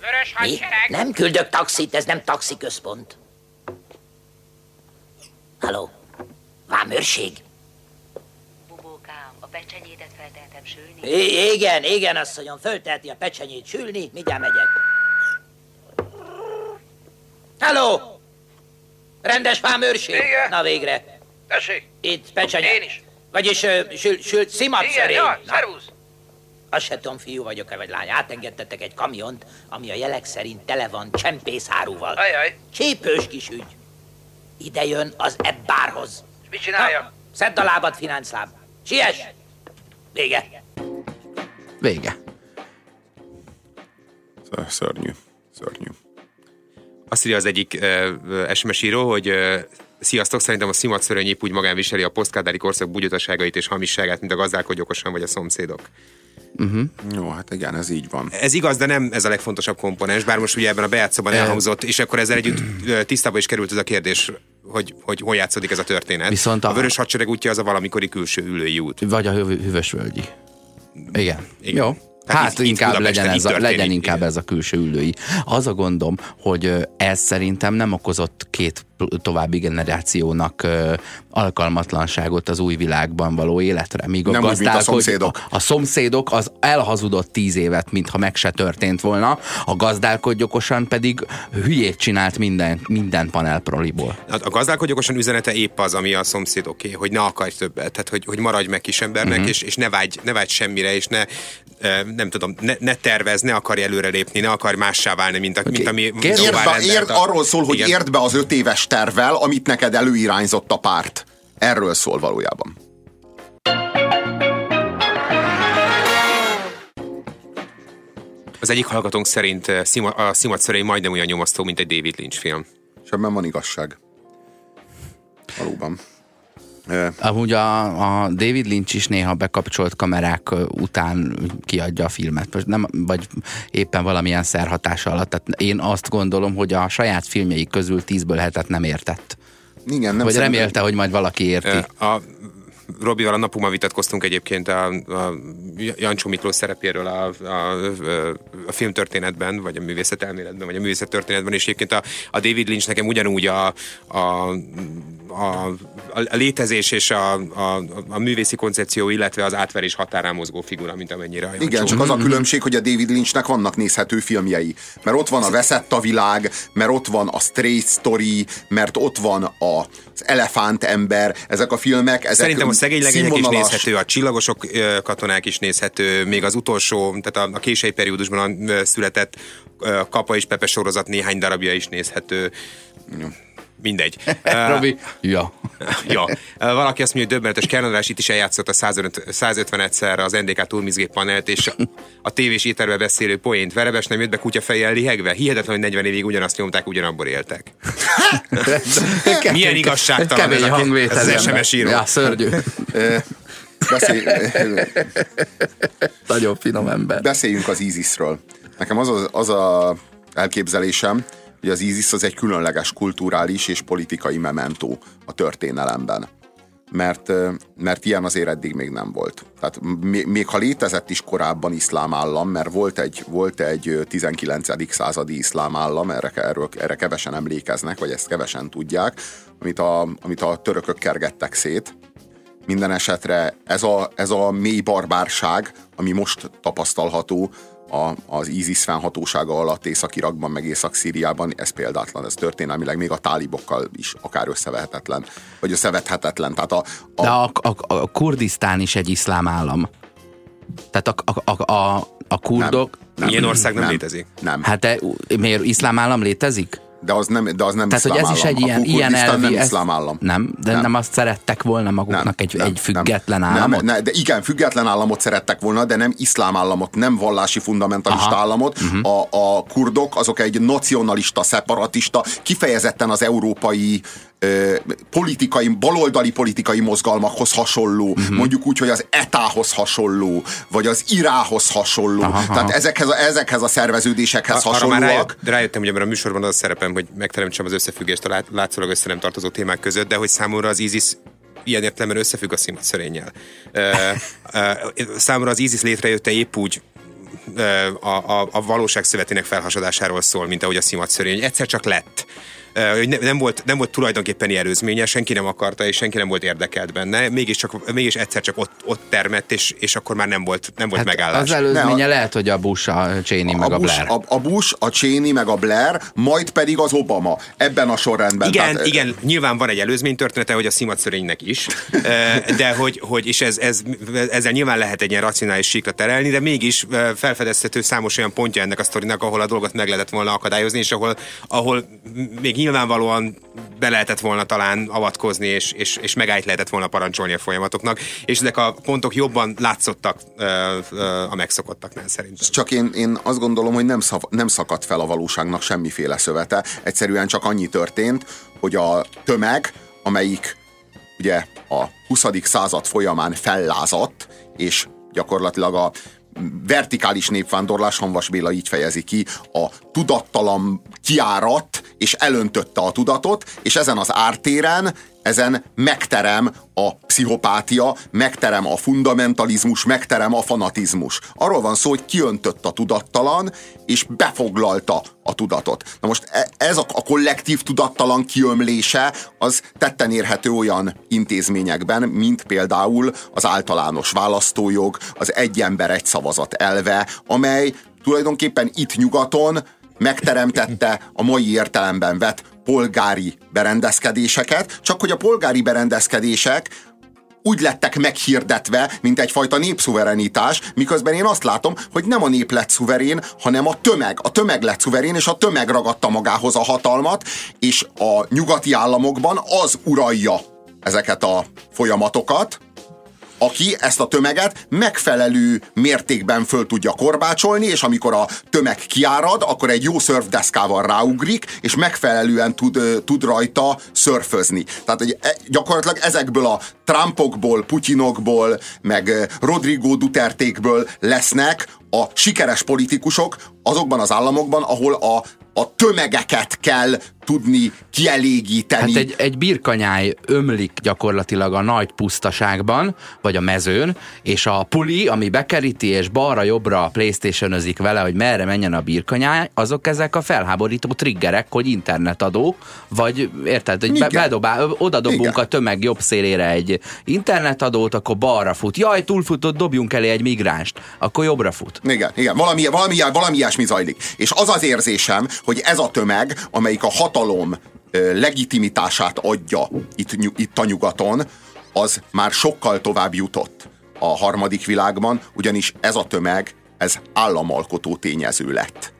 Vörös Mi? hadsereg! Nem küldök taxit, ez nem taxiközpont. Halló? Vámőrség? Pecsenyédet feltehetem sülni? I- igen, igen, asszonyom, fölteheti a pecsenyét sülni, mindjárt megyek. Halló? Rendes vámőrség? Igen. Na végre. Tessék! Itt pecsenye. Én is. Vagyis sül, sült szimat Igen, szerény. ja, szervusz! Azt se tudom, fiú vagyok-e vagy lány. Átengedtetek egy kamiont, ami a jelek szerint tele van csempészárúval. Ajaj, Csípős kis ügy. Ide jön az ebbárhoz. és mit csinálja? Szedd a lábad, fináncláb. Siess! Vége. Vége. Szörnyű. Szörnyű. Azt írja az egyik uh, SMS író, hogy uh, Sziasztok, szerintem a szimat szöröny épp úgy magán viseli a posztkádári korszak bugyutaságait és hamisságát, mint a gazdálkodj okosan vagy a szomszédok. Jó, hát igen, ez így van. Ez igaz, de nem ez a legfontosabb komponens, bár most ugye ebben a bejátszóban elhangzott, és akkor ezzel együtt tisztába is került ez a kérdés, hogy, hogy hol játszódik ez a történet. Viszont a- a vörös hadsereg útja az a valamikori külső ülői út. Vagy a hüvösvölgyi. Igen. Igen. Jó. Tehát Hát itt- itt inkább Budapesten legyen, ez a, legyen inkább ez a külső ülői. Az a gondom, hogy ez szerintem nem okozott két további generációnak alkalmatlanságot az új világban való életre. Míg a Nem úgy, mint a szomszédok. A, a szomszédok az elhazudott tíz évet, mintha meg se történt volna, a gazdálkodj okosan pedig hülyét csinált minden, minden panelproliból. A, a gazdálkodj okosan üzenete épp az, ami a szomszédoké, hogy ne akarj többet, tehát hogy, hogy maradj meg kisembernek, uh-huh. és, és ne, vágy, ne vágy semmire, és ne, nem tudom, ne, ne tervez, ne akarj előrelépni, ne akarj mássá válni, mint, a, mint ami Kérd- be, érd, arról szól, hogy Igen. érd be az öt éves tervvel, amit neked előirányzott a párt. Erről szól valójában. Az egyik hallgatónk szerint eh, a Szimat szörei majdnem olyan nyomasztó, mint egy David Lynch film. És ebben van igazság. Valóban. Amúgy a, a David Lynch is néha bekapcsolt kamerák után kiadja a filmet, most nem, vagy éppen valamilyen szerhatása alatt. Tehát én azt gondolom, hogy a saját filmjei közül tízből hetet nem értett. Igen, nem vagy szerintem- remélte, hogy majd valaki érti. A Robival a napunkban vitatkoztunk egyébként a, a Jancsó Miklós szerepéről a, a, a filmtörténetben, vagy a művészetelméletben, vagy a művészettörténetben, és egyébként a, a David Lynch nekem ugyanúgy a, a, a, a létezés és a, a, a művészi koncepció, illetve az átverés határán mozgó figura, mint amennyire a Jancsó. Igen, csak az a különbség, hogy a David Lynchnek vannak nézhető filmjei. Mert ott van a Veszett a világ, mert ott van a Straight Story, mert ott van a, Elefánt ember. Ezek a filmek, ezek Szerintem a szegény legények is nézhető, a csillagosok katonák is nézhető, még az utolsó, tehát a, a késői periódusban született Kapa és Pepe sorozat néhány darabja is nézhető. Mindegy. Robi, ja. ja. Valaki azt mondja, hogy döbbenetes Kern András itt is eljátszott a 150, 150-szer az NDK túlmizgép panelt, és a tévés éterbe beszélő poént. Verebes nem jött be kutya fejjel lihegve? Hihetetlen, hogy 40 évig ugyanazt nyomták, ugyanabból éltek. Milyen igazságtalan Kemény ez a- hangvétel. ez az SMS író. Ja, szörnyű. Beszélj, Nagyon finom ember. beszéljünk az ISIS-ről. Nekem az a, az a elképzelésem, hogy az ISIS az egy különleges kulturális és politikai mementó a történelemben. Mert, mert ilyen azért eddig még nem volt. Tehát még, ha létezett is korábban iszlám állam, mert volt egy, volt egy ö, 19. századi iszlám állam, erre, erről, erre kevesen emlékeznek, vagy ezt kevesen tudják, amit a, amit a törökök kergettek szét, minden esetre ez a, ez a mély barbárság, ami most tapasztalható a, az ISIS fennhatósága alatt Észak-Irakban, meg Észak-Szíriában, ez példátlan, ez történelmileg még a tálibokkal is akár összevehetetlen, vagy összevethetetlen. Tehát a, a, De a, a, a Kurdisztán is egy iszlám állam. Tehát a, a, a, a, a kurdok... nem, Ilyen ország nem nem, létezik. Nem, Hát de miért iszlám állam létezik? De az nem, de az nem Tehát, hogy ez is egy ilyen, ilyen elvi... nem ez- iszlám állam. Nem, de nem, Nem. nem azt szerettek volna maguknak egy, egy független nem, államot? Nem, de igen, független államot szerettek volna, de nem iszlám államot, nem vallási fundamentalista Aha. államot. Uh-huh. A, a kurdok azok egy nacionalista, szeparatista, kifejezetten az európai ö, politikai, baloldali politikai mozgalmakhoz hasonló, uh-huh. mondjuk úgy, hogy az ETA-hoz hasonló, vagy az IRA-hoz hasonló. Aha, aha. Tehát ezekhez a, ezekhez a szerveződésekhez Arra már hasonlóak. rájött, de rájöttem, hogy ebben a műsorban az a szerepem, hogy megteremtsem az összefüggést a lát, látszólag össze nem tartozó témák között, de hogy számomra az ISIS ilyen értelemben összefügg a szimat szörényel. Ö, ö, számomra az ISIS létrejötte épp úgy a, a, a valóság szövetének felhasadásáról szól, mint ahogy a szimatszörény. Egyszer csak lett hogy ne, nem, volt, nem volt tulajdonképpen előzménye, senki nem akarta, és senki nem volt érdekelt benne, mégis, csak, mégis egyszer csak ott, ott termett, és, és akkor már nem volt, nem volt hát megállás. Az előzménye ne, a, lehet, hogy a Bush, a Cheney, meg a, a Blair. A, a Bush, a Cheney, meg a Blair, majd pedig az Obama. Ebben a sorrendben. Igen, Tehát, igen nyilván van egy előzmény története, hogy a szimatszörénynek is, de hogy, hogy és ez, ez, ezzel nyilván lehet egy ilyen racionális síkra terelni, de mégis felfedezhető számos olyan pontja ennek a sztorinak, ahol a dolgot meg lehetett volna akadályozni, és ahol, ahol még nyilvánvalóan be lehetett volna talán avatkozni, és, és, és megállt lehetett volna parancsolni a folyamatoknak, és ezek a pontok jobban látszottak ö, ö, a megszokottaknál szerintem. Csak én, én azt gondolom, hogy nem, szav, nem szakadt fel a valóságnak semmiféle szövete, egyszerűen csak annyi történt, hogy a tömeg, amelyik ugye a 20. század folyamán fellázadt, és gyakorlatilag a vertikális népvándorlás, Hanvas Béla így fejezi ki, a tudattalan kiárat, és elöntötte a tudatot, és ezen az ártéren ezen megterem a pszichopátia, megterem a fundamentalizmus, megterem a fanatizmus. Arról van szó, hogy kiöntött a tudattalan, és befoglalta a tudatot. Na most e, ez a, kollektív tudattalan kiömlése, az tetten érhető olyan intézményekben, mint például az általános választójog, az egy ember egy szavazat elve, amely tulajdonképpen itt nyugaton megteremtette a mai értelemben vett polgári berendezkedéseket, csak hogy a polgári berendezkedések úgy lettek meghirdetve, mint egyfajta népszuverenitás, miközben én azt látom, hogy nem a nép lett szuverén, hanem a tömeg. A tömeg lett szuverén, és a tömeg ragadta magához a hatalmat, és a nyugati államokban az uralja ezeket a folyamatokat, aki ezt a tömeget megfelelő mértékben föl tudja korbácsolni, és amikor a tömeg kiárad, akkor egy jó szörfdeszkával ráugrik, és megfelelően tud, tud rajta szörfözni. Tehát hogy e, gyakorlatilag ezekből a Trumpokból, Putyinokból, meg Rodrigo Dutertékből lesznek a sikeres politikusok azokban az államokban, ahol a a tömegeket kell tudni kielégíteni. Hát egy, egy birkanyáj ömlik gyakorlatilag a nagy pusztaságban, vagy a mezőn, és a puli, ami bekeríti, és balra-jobbra playstation vele, hogy merre menjen a birkanyáj, azok ezek a felháborító triggerek, hogy internetadó, vagy érted, hogy be, bedobál, oda dobunk Igen. a tömeg jobb szélére egy internetadót, akkor balra fut. Jaj, túlfutott, dobjunk elé egy migránst, akkor jobbra fut. Igen, igen, valami, valami, valami ilyesmi zajlik. És az az érzésem, hogy ez a tömeg, amelyik a hatalom legitimitását adja itt, itt a nyugaton, az már sokkal tovább jutott a harmadik világban, ugyanis ez a tömeg, ez államalkotó tényező lett.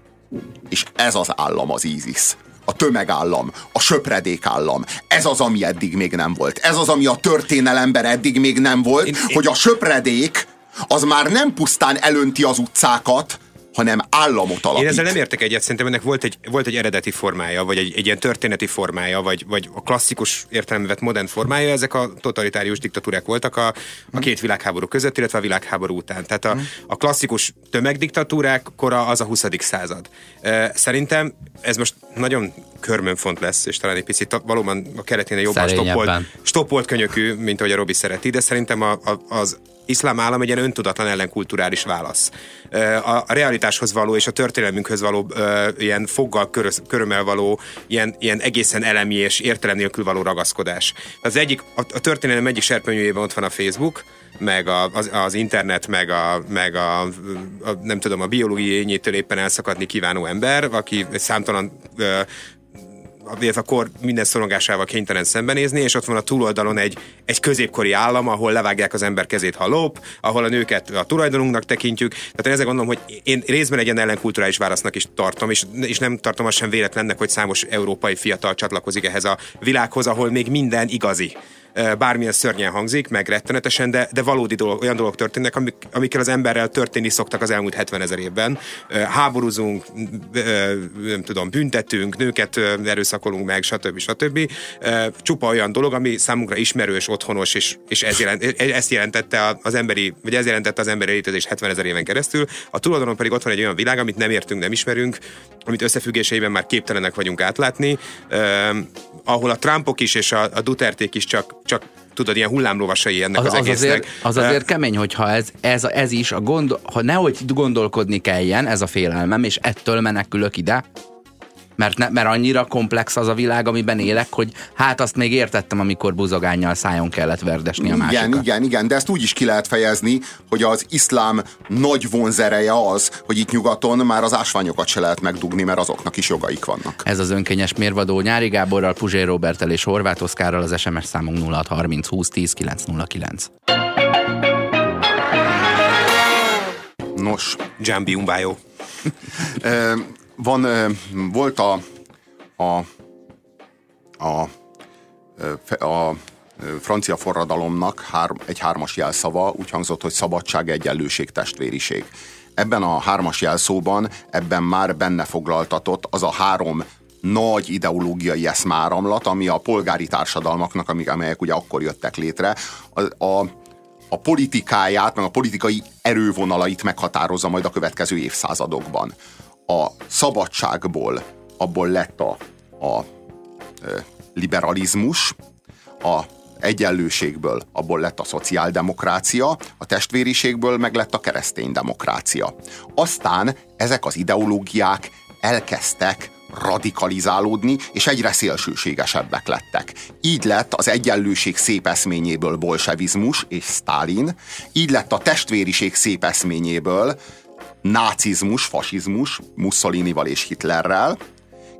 És ez az állam az ISIS a tömegállam, a söpredék állam. Ez az, ami eddig még nem volt. Ez az, ami a történelemben eddig még nem volt, én, hogy a söpredék az már nem pusztán elönti az utcákat, hanem államot alapít. Én ezzel nem értek egyet, szerintem ennek volt egy, volt egy eredeti formája, vagy egy, egy ilyen történeti formája, vagy, vagy a klasszikus értelemben vett modern formája, ezek a totalitárius diktatúrák voltak a, a két világháború között, illetve a világháború után. Tehát a, a klasszikus tömegdiktatúrák kora az a 20. század. Szerintem ez most nagyon körmönfont lesz, és talán egy picit valóban a keretén jobban stoppolt, stoppolt könyökű, mint ahogy a Robi szereti, de szerintem a, a, az iszlám állam egy ilyen öntudatlan ellenkulturális válasz. A, realitáshoz való és a történelmünkhöz való ilyen foggal köröz, körömmel való, ilyen, ilyen egészen elemi és értelem nélkül való ragaszkodás. Az egyik, a, a történelem egyik serpenyőjében ott van a Facebook, meg a, az, az internet, meg, a, meg a, a, nem tudom, a biológiai ényétől éppen elszakadni kívánó ember, aki számtalan illetve a kor minden szorongásával kénytelen szembenézni, és ott van a túloldalon egy, egy középkori állam, ahol levágják az ember kezét, ha lop, ahol a nőket a tulajdonunknak tekintjük. Tehát én ezzel gondolom, hogy én részben egy ilyen ellenkulturális válasznak is tartom, és, és nem tartom azt sem véletlennek, hogy számos európai fiatal csatlakozik ehhez a világhoz, ahol még minden igazi bármilyen szörnyen hangzik, meg rettenetesen, de, de valódi dolog, olyan dolgok történnek, amik, amikkel az emberrel történni szoktak az elmúlt 70 ezer évben. Háborúzunk, nem tudom, büntetünk, nőket erőszakolunk meg, stb. stb. Csupa olyan dolog, ami számunkra ismerős, otthonos, és, és ez jelent, ezt jelentette az emberi, vagy ez jelentette az emberi létezés 70 ezer éven keresztül. A tulajdonon pedig ott van egy olyan világ, amit nem értünk, nem ismerünk, amit összefüggéseiben már képtelenek vagyunk átlátni, ahol a Trumpok is és a, a Duterték is csak csak tudod, ilyen hullámlovasai ennek az, az, az, egésznek. azért, az azért kemény, hogyha ez, ez, ez is, a gond, ha nehogy gondolkodni kelljen, ez a félelmem, és ettől menekülök ide, mert, ne, mert annyira komplex az a világ, amiben élek, hogy hát azt még értettem, amikor buzogánnyal szájon kellett verdesni a másikat. Igen, igen, igen, de ezt úgy is ki lehet fejezni, hogy az iszlám nagy vonzereje az, hogy itt nyugaton már az ásványokat se lehet megdugni, mert azoknak is jogaik vannak. Ez az önkényes mérvadó Nyári Gáborral, Puzsér Robertel és Horváth Oszkárral az SMS számunk 0630 20 10 909. Nos, Jambi Umbájó. Van, volt a, a, a, a francia forradalomnak hár, egy hármas jelszava úgy hangzott, hogy szabadság, egyenlőség, testvériség. Ebben a hármas jelszóban, ebben már benne foglaltatott az a három nagy ideológiai eszmáramlat, ami a polgári társadalmaknak, amik, amelyek ugye akkor jöttek létre, a, a, a politikáját, meg a politikai erővonalait meghatározza majd a következő évszázadokban. A szabadságból abból lett a, a liberalizmus, a egyenlőségből abból lett a szociáldemokrácia, a testvériségből meg lett a kereszténydemokrácia. Aztán ezek az ideológiák elkezdtek radikalizálódni, és egyre szélsőségesebbek lettek. Így lett az egyenlőség szép eszményéből bolsevizmus és Stalin, így lett a testvériség szép eszményéből nácizmus, fasizmus Mussolinival és Hitlerrel,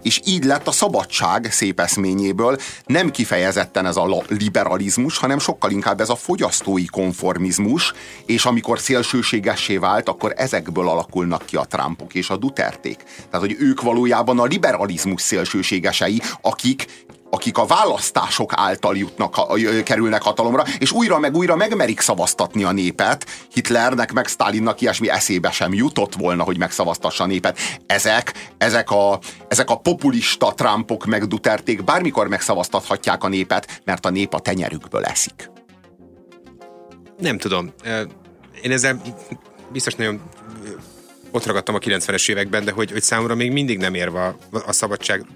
és így lett a szabadság szép eszményéből nem kifejezetten ez a liberalizmus, hanem sokkal inkább ez a fogyasztói konformizmus, és amikor szélsőségessé vált, akkor ezekből alakulnak ki a Trumpok és a Duterték. Tehát, hogy ők valójában a liberalizmus szélsőségesei, akik akik a választások által jutnak, ö, kerülnek hatalomra, és újra meg újra megmerik szavaztatni a népet. Hitlernek meg Stalinnak ilyesmi eszébe sem jutott volna, hogy megszavaztassa a népet. Ezek, ezek, a, ezek a populista Trumpok meg Duterték bármikor megszavaztathatják a népet, mert a nép a tenyerükből eszik. Nem tudom. Én ezzel biztos nagyon ott ragadtam a 90-es években, de hogy, hogy számomra még mindig nem érve a, a szabadság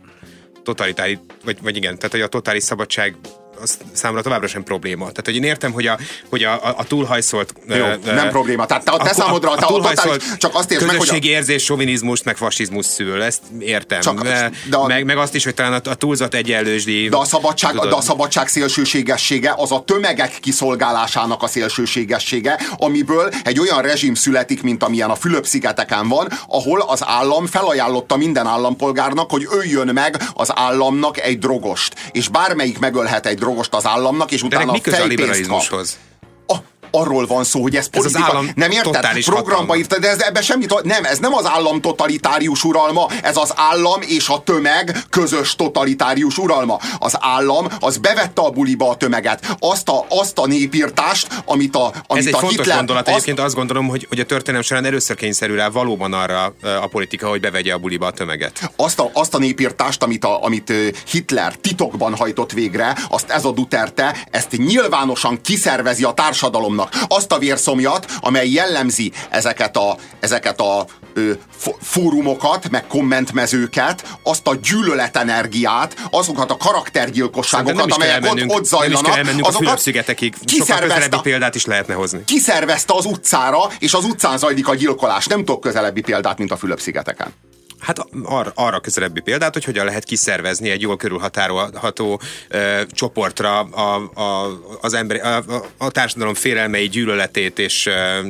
totalitári, vagy, vagy igen, tehát hogy a totális szabadság az számomra továbbra sem probléma. Tehát, hogy én értem, hogy a, hogy a, a, a túlhajszolt... Jó, ö, nem probléma. Tehát te, a te számodra a, a, a túlhajszolt totális, csak azt értsd meg, hogy a, érzés, sovinizmust, meg fasizmus szül, ezt értem. Csak- de, de a- meg, meg azt is, hogy talán a, a túlzott egyenlősdi... De a, szabadság, tudod, de a szabadság szélsőségessége az a tömegek kiszolgálásának a szélsőségessége, amiből egy olyan rezsim születik, mint amilyen a Fülöp-szigeteken van, ahol az állam felajánlotta minden állampolgárnak, hogy öljön meg az államnak egy drogost. És bármelyik megölhet egy drogost az államnak, és de utána mi köze a fejpénzt kap. Arról van szó, hogy ez Ez az politika. állam nem érted? Programba hatalma. írta, de ez ebben semmit, nem, ez nem az állam totalitárius uralma, ez az állam és a tömeg közös totalitárius uralma. Az állam, az bevette a buliba a tömeget. Azt a, azt a népírtást, amit a, amit Ez egy a fontos Hitler, gondolat. azt, Egyébként azt gondolom, hogy, hogy a történelem során először kényszerül el valóban arra a politika, hogy bevegye a buliba a tömeget. azt a, azt a népírtást, amit, a, amit Hitler titokban hajtott végre, azt ez a Duterte, ezt nyilvánosan kiszervezi a társadalomnak. Azt a vérszomjat, amely jellemzi ezeket a, ezeket a ö, fórumokat, meg kommentmezőket, azt a gyűlöletenergiát, azokat a karaktergyilkosságokat, amelyek ott, ott zajlanak, nem is a azokat Fülöp-szigetekig. Sokkal kiszervezte- példát is lehetne hozni. kiszervezte az utcára, és az utcán zajlik a gyilkolás. Nem tudok közelebbi példát, mint a Fülöp-szigeteken. Hát arra, arra közelebbi példát, hogy hogyan lehet kiszervezni egy jól körülhatárolható ö, csoportra a, a, az emberi, a, a, társadalom félelmei gyűlöletét és ö,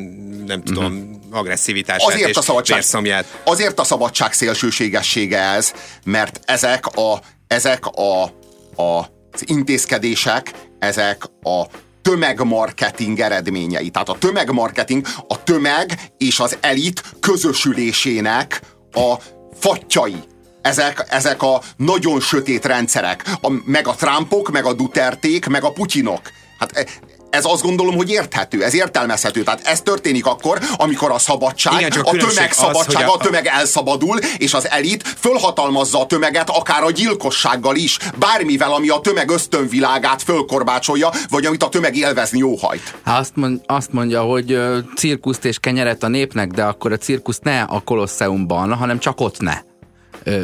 nem tudom, agresszivitását Azért és a szabadság, vérszomját. azért a szabadság szélsőségessége ez, mert ezek a, ezek a, a, az intézkedések, ezek a tömegmarketing eredményei. Tehát a tömegmarketing a tömeg és az elit közösülésének a fattyai. Ezek, ezek a nagyon sötét rendszerek, a, meg a Trumpok, meg a Duterték, meg a Putyinok. Hát ez azt gondolom, hogy érthető, ez értelmezhető. Tehát ez történik akkor, amikor a szabadság, Igen, csak a a tömeg szabadsága, a- a tömeg elszabadul, és az elit fölhatalmazza a tömeget, akár a gyilkossággal is, bármivel, ami a tömeg ösztönvilágát fölkorbácsolja, vagy amit a tömeg élvezni óhajt. Hát azt, mond, azt mondja, hogy ö, cirkuszt és kenyeret a népnek, de akkor a cirkusz ne a kolosseumban, hanem csak ott ne.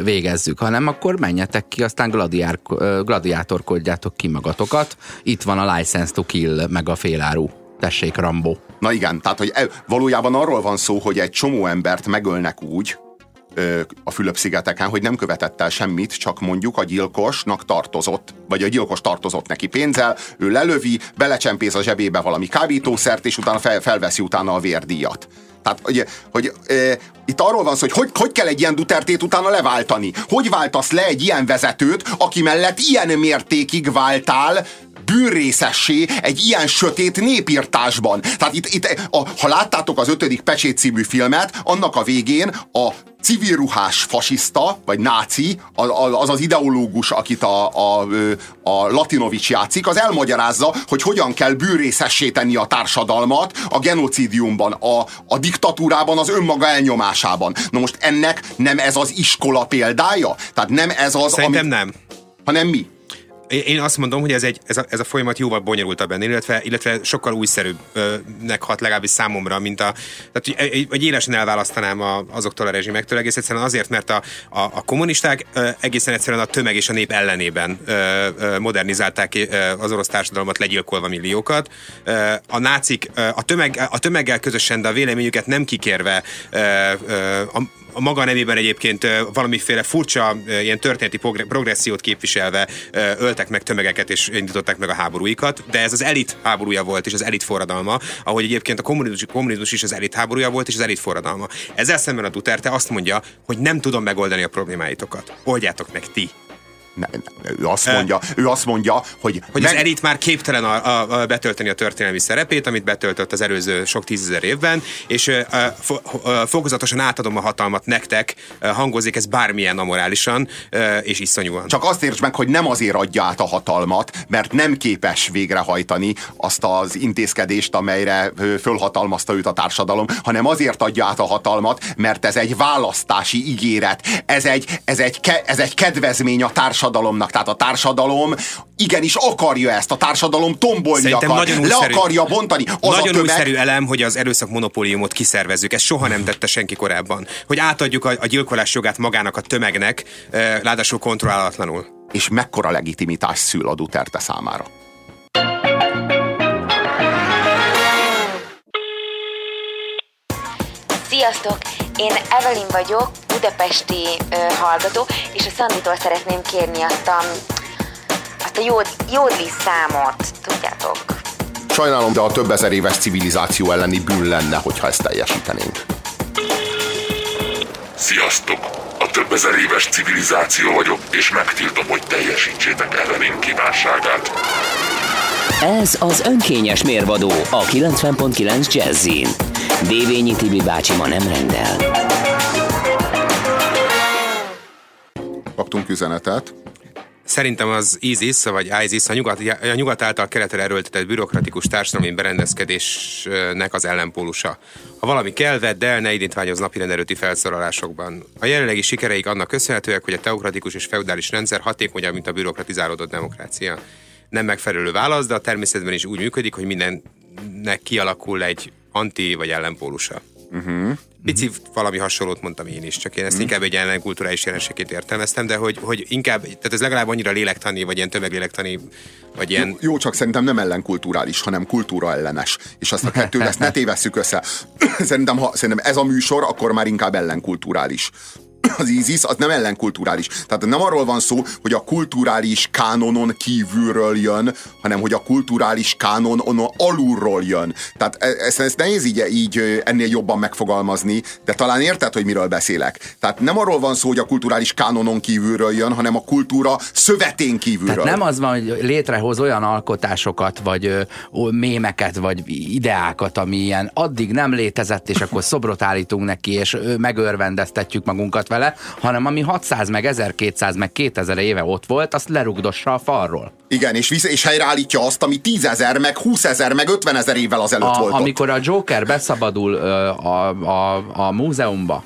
Végezzük, hanem akkor menjetek ki, aztán gladiár, gladiátorkodjátok ki magatokat. Itt van a License to Kill, meg a féláru. Tessék, Rambo. Na igen, tehát hogy e, valójában arról van szó, hogy egy csomó embert megölnek úgy, a Fülöp-szigeteken, hogy nem követett el semmit, csak mondjuk a gyilkosnak tartozott, vagy a gyilkos tartozott neki pénzzel, ő lelövi, belecsempész a zsebébe valami kábítószert, és utána fel, felveszi utána a vérdíjat. Tehát, hogy, hogy e, itt arról van szó, hogy, hogy hogy kell egy ilyen Dutertét utána leváltani. Hogy váltasz le egy ilyen vezetőt, aki mellett ilyen mértékig váltál bűnrészessé egy ilyen sötét népírtásban. Tehát itt, itt a, ha láttátok az ötödik pecsét című filmet, annak a végén a civil ruhás fasiszta, vagy náci, az az ideológus, akit a, a, a Latinovics játszik, az elmagyarázza, hogy hogyan kell bűrészessé tenni a társadalmat a genocidiumban, a, a diktatúrában, az önmaga elnyomásában. Na most ennek nem ez az iskola példája? Tehát nem ez az, Szerintem amit, nem. Hanem mi? Én azt mondom, hogy ez, egy, ez, a, ez a folyamat jóval bonyolultabb ennél, illetve, illetve sokkal újszerűbbnek hat legalábbis számomra, mint a... Tehát, hogy, hogy élesen elválasztanám a, azoktól a rezsimektől, egész egyszerűen azért, mert a, a, a kommunisták egészen egyszerűen a tömeg és a nép ellenében modernizálták az orosz társadalmat, legyilkolva milliókat. A nácik a, tömeg, a tömeggel közösen, de a véleményüket nem kikérve a, a maga nevében egyébként valamiféle furcsa ilyen történeti progressziót képviselve öltek meg tömegeket és indították meg a háborúikat, de ez az elit háborúja volt, és az elit forradalma, ahogy egyébként a kommunizmus, kommunizmus is az elit háborúja volt, és az elit forradalma. Ezzel szemben a Duterte azt mondja, hogy nem tudom megoldani a problémáitokat. Oldjátok meg ti. Ne, ne, ő azt mondja, ő azt mondja, hogy... Hogy meg... az elit már képtelen a, a, a betölteni a történelmi szerepét, amit betöltött az előző sok tízezer évben, és a, fo, a, fokozatosan átadom a hatalmat nektek, hangozik ez bármilyen amorálisan és iszonyúan. Csak azt értsd meg, hogy nem azért adja át a hatalmat, mert nem képes végrehajtani azt az intézkedést, amelyre fölhatalmazta őt a társadalom, hanem azért adja át a hatalmat, mert ez egy választási ígéret, ez egy, ez egy, ez egy kedvezmény a társadalomnak, társadalomnak. Tehát a társadalom igenis akarja ezt, a társadalom tombolja akar, nagyon le akarja bontani. Az nagyon a tömeg... újszerű elem, hogy az erőszak monopóliumot kiszervezzük. Ezt soha nem tette senki korábban. Hogy átadjuk a, a gyilkolás jogát magának a tömegnek, ráadásul kontrollálatlanul. És mekkora legitimitás szül a Duterte számára? Sziasztok! Én Evelyn vagyok, budapesti ö, hallgató, és a Szanditól szeretném kérni azt a, azt a jód, jódli számot, tudjátok? Sajnálom, de a több ezer éves civilizáció elleni bűn lenne, hogyha ezt teljesítenénk. Sziasztok! A több ezer éves civilizáció vagyok, és megtiltom, hogy teljesítsétek Evelyn kívánságát. Ez az önkényes mérvadó a 90.9 Jazzin. Dévényi Tibi bácsi ma nem rendel. Kaptunk üzenetet. Szerintem az ISIS, vagy ISIS a nyugat, a nyugat által keletre erőltetett bürokratikus társadalmi berendezkedésnek az ellenpólusa. Ha valami kell, vedd el, ne idéntványoz napi rendelőti felszólalásokban. A jelenlegi sikereik annak köszönhetőek, hogy a teokratikus és feudális rendszer hatékonyabb, mint a bürokratizálódott demokrácia. Nem megfelelő válasz, de a természetben is úgy működik, hogy mindennek kialakul egy anti vagy ellenpólusa. Uh-huh. Pici uh-huh. valami hasonlót mondtam én is, csak én ezt uh-huh. inkább egy ellenkulturális jelenségként értelmeztem, de hogy, hogy inkább, tehát ez legalább annyira lélektani, vagy ilyen tömeglélektani, vagy ilyen... Jó, jó, csak szerintem nem ellenkulturális, hanem kultúra ellenes. És azt a kettőt, ezt ne tévesszük össze. szerintem, ha, szerintem ez a műsor, akkor már inkább ellenkulturális az ISIS az nem ellenkulturális. Tehát nem arról van szó, hogy a kulturális kánonon kívülről jön, hanem hogy a kulturális kánonon alulról jön. Tehát e, ezt, ezt nehéz így, így ennél jobban megfogalmazni, de talán érted, hogy miről beszélek. Tehát nem arról van szó, hogy a kulturális kánonon kívülről jön, hanem a kultúra szövetén kívülről. Tehát nem az van, hogy létrehoz olyan alkotásokat, vagy ö, mémeket, vagy ideákat, ami ilyen addig nem létezett, és akkor szobrot állítunk neki, és megörvendeztetjük magunkat vele, hanem ami 600 meg 1200 meg 2000 éve ott volt, azt lerugdossa a falról. Igen, és, visz, és helyreállítja azt, ami 10 ezer, meg 20 ezer, meg 50 ezer évvel azelőtt a, volt Amikor ott. a Joker beszabadul a, a, a múzeumba,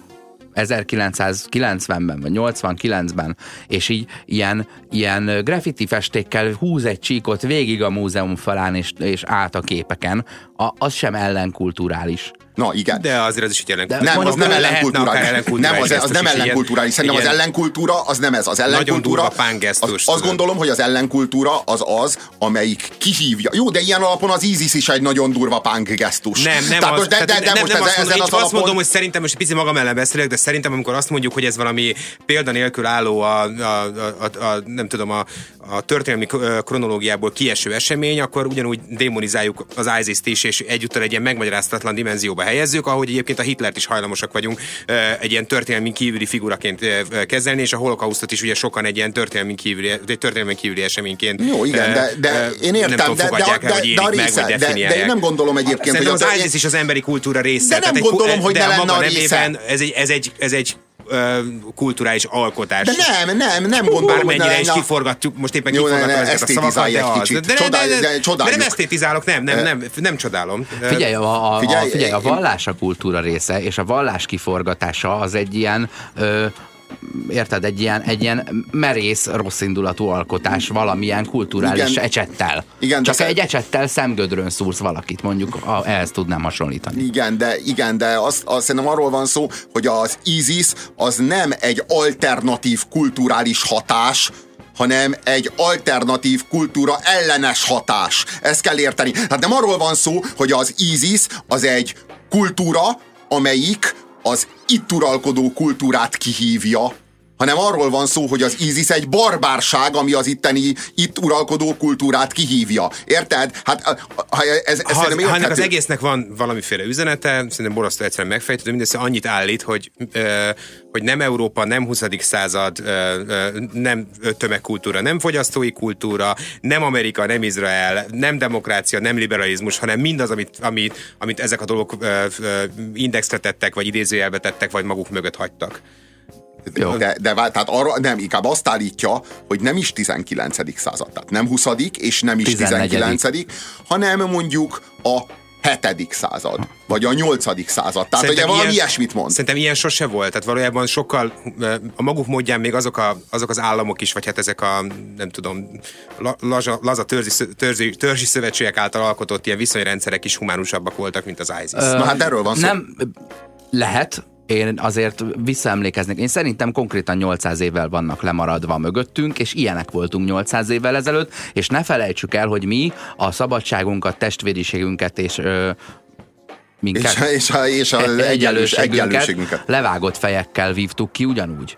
1990-ben, vagy 89-ben, és így ilyen, ilyen graffiti festékkel húz egy csíkot végig a múzeum falán, és, és át a képeken, a, az sem ellenkulturális. Na igen. De azért az is egy ellenkultúra. Nem, az nem ellenkulturális. ellenkulturális Nem, az, az nem ellenkulturális. Szerintem az ilyen- ellenkultúra az nem ez. Az ellenkultúra... durva pángesztus, Az, azt gondolom, hogy az ellenkultúra az az, amelyik kihívja. Jó, de ilyen alapon az ISIS is egy nagyon durva punk gesztus. Nem, nem, Tehát az, most, de, de, de nem, most nem ez, azt mondom, ezen az csak azt alapon... mondom, hogy szerintem most pici magam ellen beszélek, de szerintem amikor azt mondjuk, hogy ez valami példa nélkül álló a, a, a, a, a nem tudom, a, a történelmi kronológiából kieső esemény, akkor ugyanúgy démonizáljuk az ISIS-t is, és egyúttal egy ilyen megmagyaráztatlan dimenzióba helyezzük, ahogy egyébként a Hitlert is hajlamosak vagyunk egy ilyen történelmi kívüli figuraként kezelni, és a holokausztot is ugye sokan egy ilyen történelmi kívüli, egy történelmi kívüli eseményként Jó, igen, de, de én nem értem, tudom, de, de, fogadják de, el, vagy de, a meg, része, vagy de, de én nem gondolom egyébként, Szerintem hogy az ISIS is az emberi kultúra része. De nem Tehát egy gondolom, ku- hogy de ne a lenne a része. ez egy, ez egy, ez egy kulturális alkotás. De nem, nem, nem gondolom, Bármennyire is kiforgatjuk, most éppen kiforgatjuk ezeket a szavakat, de az. kicsit. De, de, de, de de, nem esztétizálok, nem, nem, nem, nem csodálom. Figyelj, a, a, Figyelj, a, figyelj, a vallás a kultúra része, és a vallás kiforgatása az egy ilyen ö, érted, egy ilyen, egy ilyen merész, rosszindulatú alkotás valamilyen kulturális Igen. ecsettel. Igen, Csak de- egy ecsettel szemgödrön szúrsz valakit, mondjuk a, ehhez tudnám hasonlítani. Igen, de, igen, de azt, azt szerintem arról van szó, hogy az ISIS az nem egy alternatív kulturális hatás, hanem egy alternatív kultúra ellenes hatás. Ezt kell érteni. Tehát nem arról van szó, hogy az ISIS az egy kultúra, amelyik az itt uralkodó kultúrát kihívja, hanem arról van szó, hogy az ISIS egy barbárság, ami az itteni, itt uralkodó kultúrát kihívja. Érted? Hát ha ez, ez Ha, ha ennek az egésznek van valamiféle üzenete, szerintem borasztó egyszerűen megfejtő, mindössze annyit állít, hogy, ö, hogy nem Európa, nem 20. század, ö, ö, nem tömegkultúra, nem fogyasztói kultúra, nem Amerika, nem Izrael, nem demokrácia, nem liberalizmus, hanem mindaz, amit, amit, amit ezek a dolgok ö, ö, indexre tettek, vagy idézőjelbe tettek, vagy maguk mögött hagytak. Jó. De, de tehát arra nem, inkább azt állítja, hogy nem is 19. század, tehát nem 20. és nem is 14.. 19. hanem mondjuk a 7. század, vagy a 8. század. Tehát ugye valami ilyesmit mond. Szerintem ilyen sose volt. Tehát valójában sokkal a maguk módján még azok, a, azok az államok is, vagy hát ezek a, nem tudom, la, laza, laza törzsi, szö- törzsi, törzsi szövetségek által alkotott ilyen viszonyrendszerek is humánusabbak voltak, mint az ISIS. Ö, Na hát erről van szó. Nem, lehet, én azért visszaemlékeznék. Én szerintem konkrétan 800 évvel vannak lemaradva mögöttünk, és ilyenek voltunk 800 évvel ezelőtt, és ne felejtsük el, hogy mi a szabadságunkat, testvériségünket és ö, minket, És, a- és, a, és az egyenlős, egyenlőségünket. levágott fejekkel vívtuk ki ugyanúgy.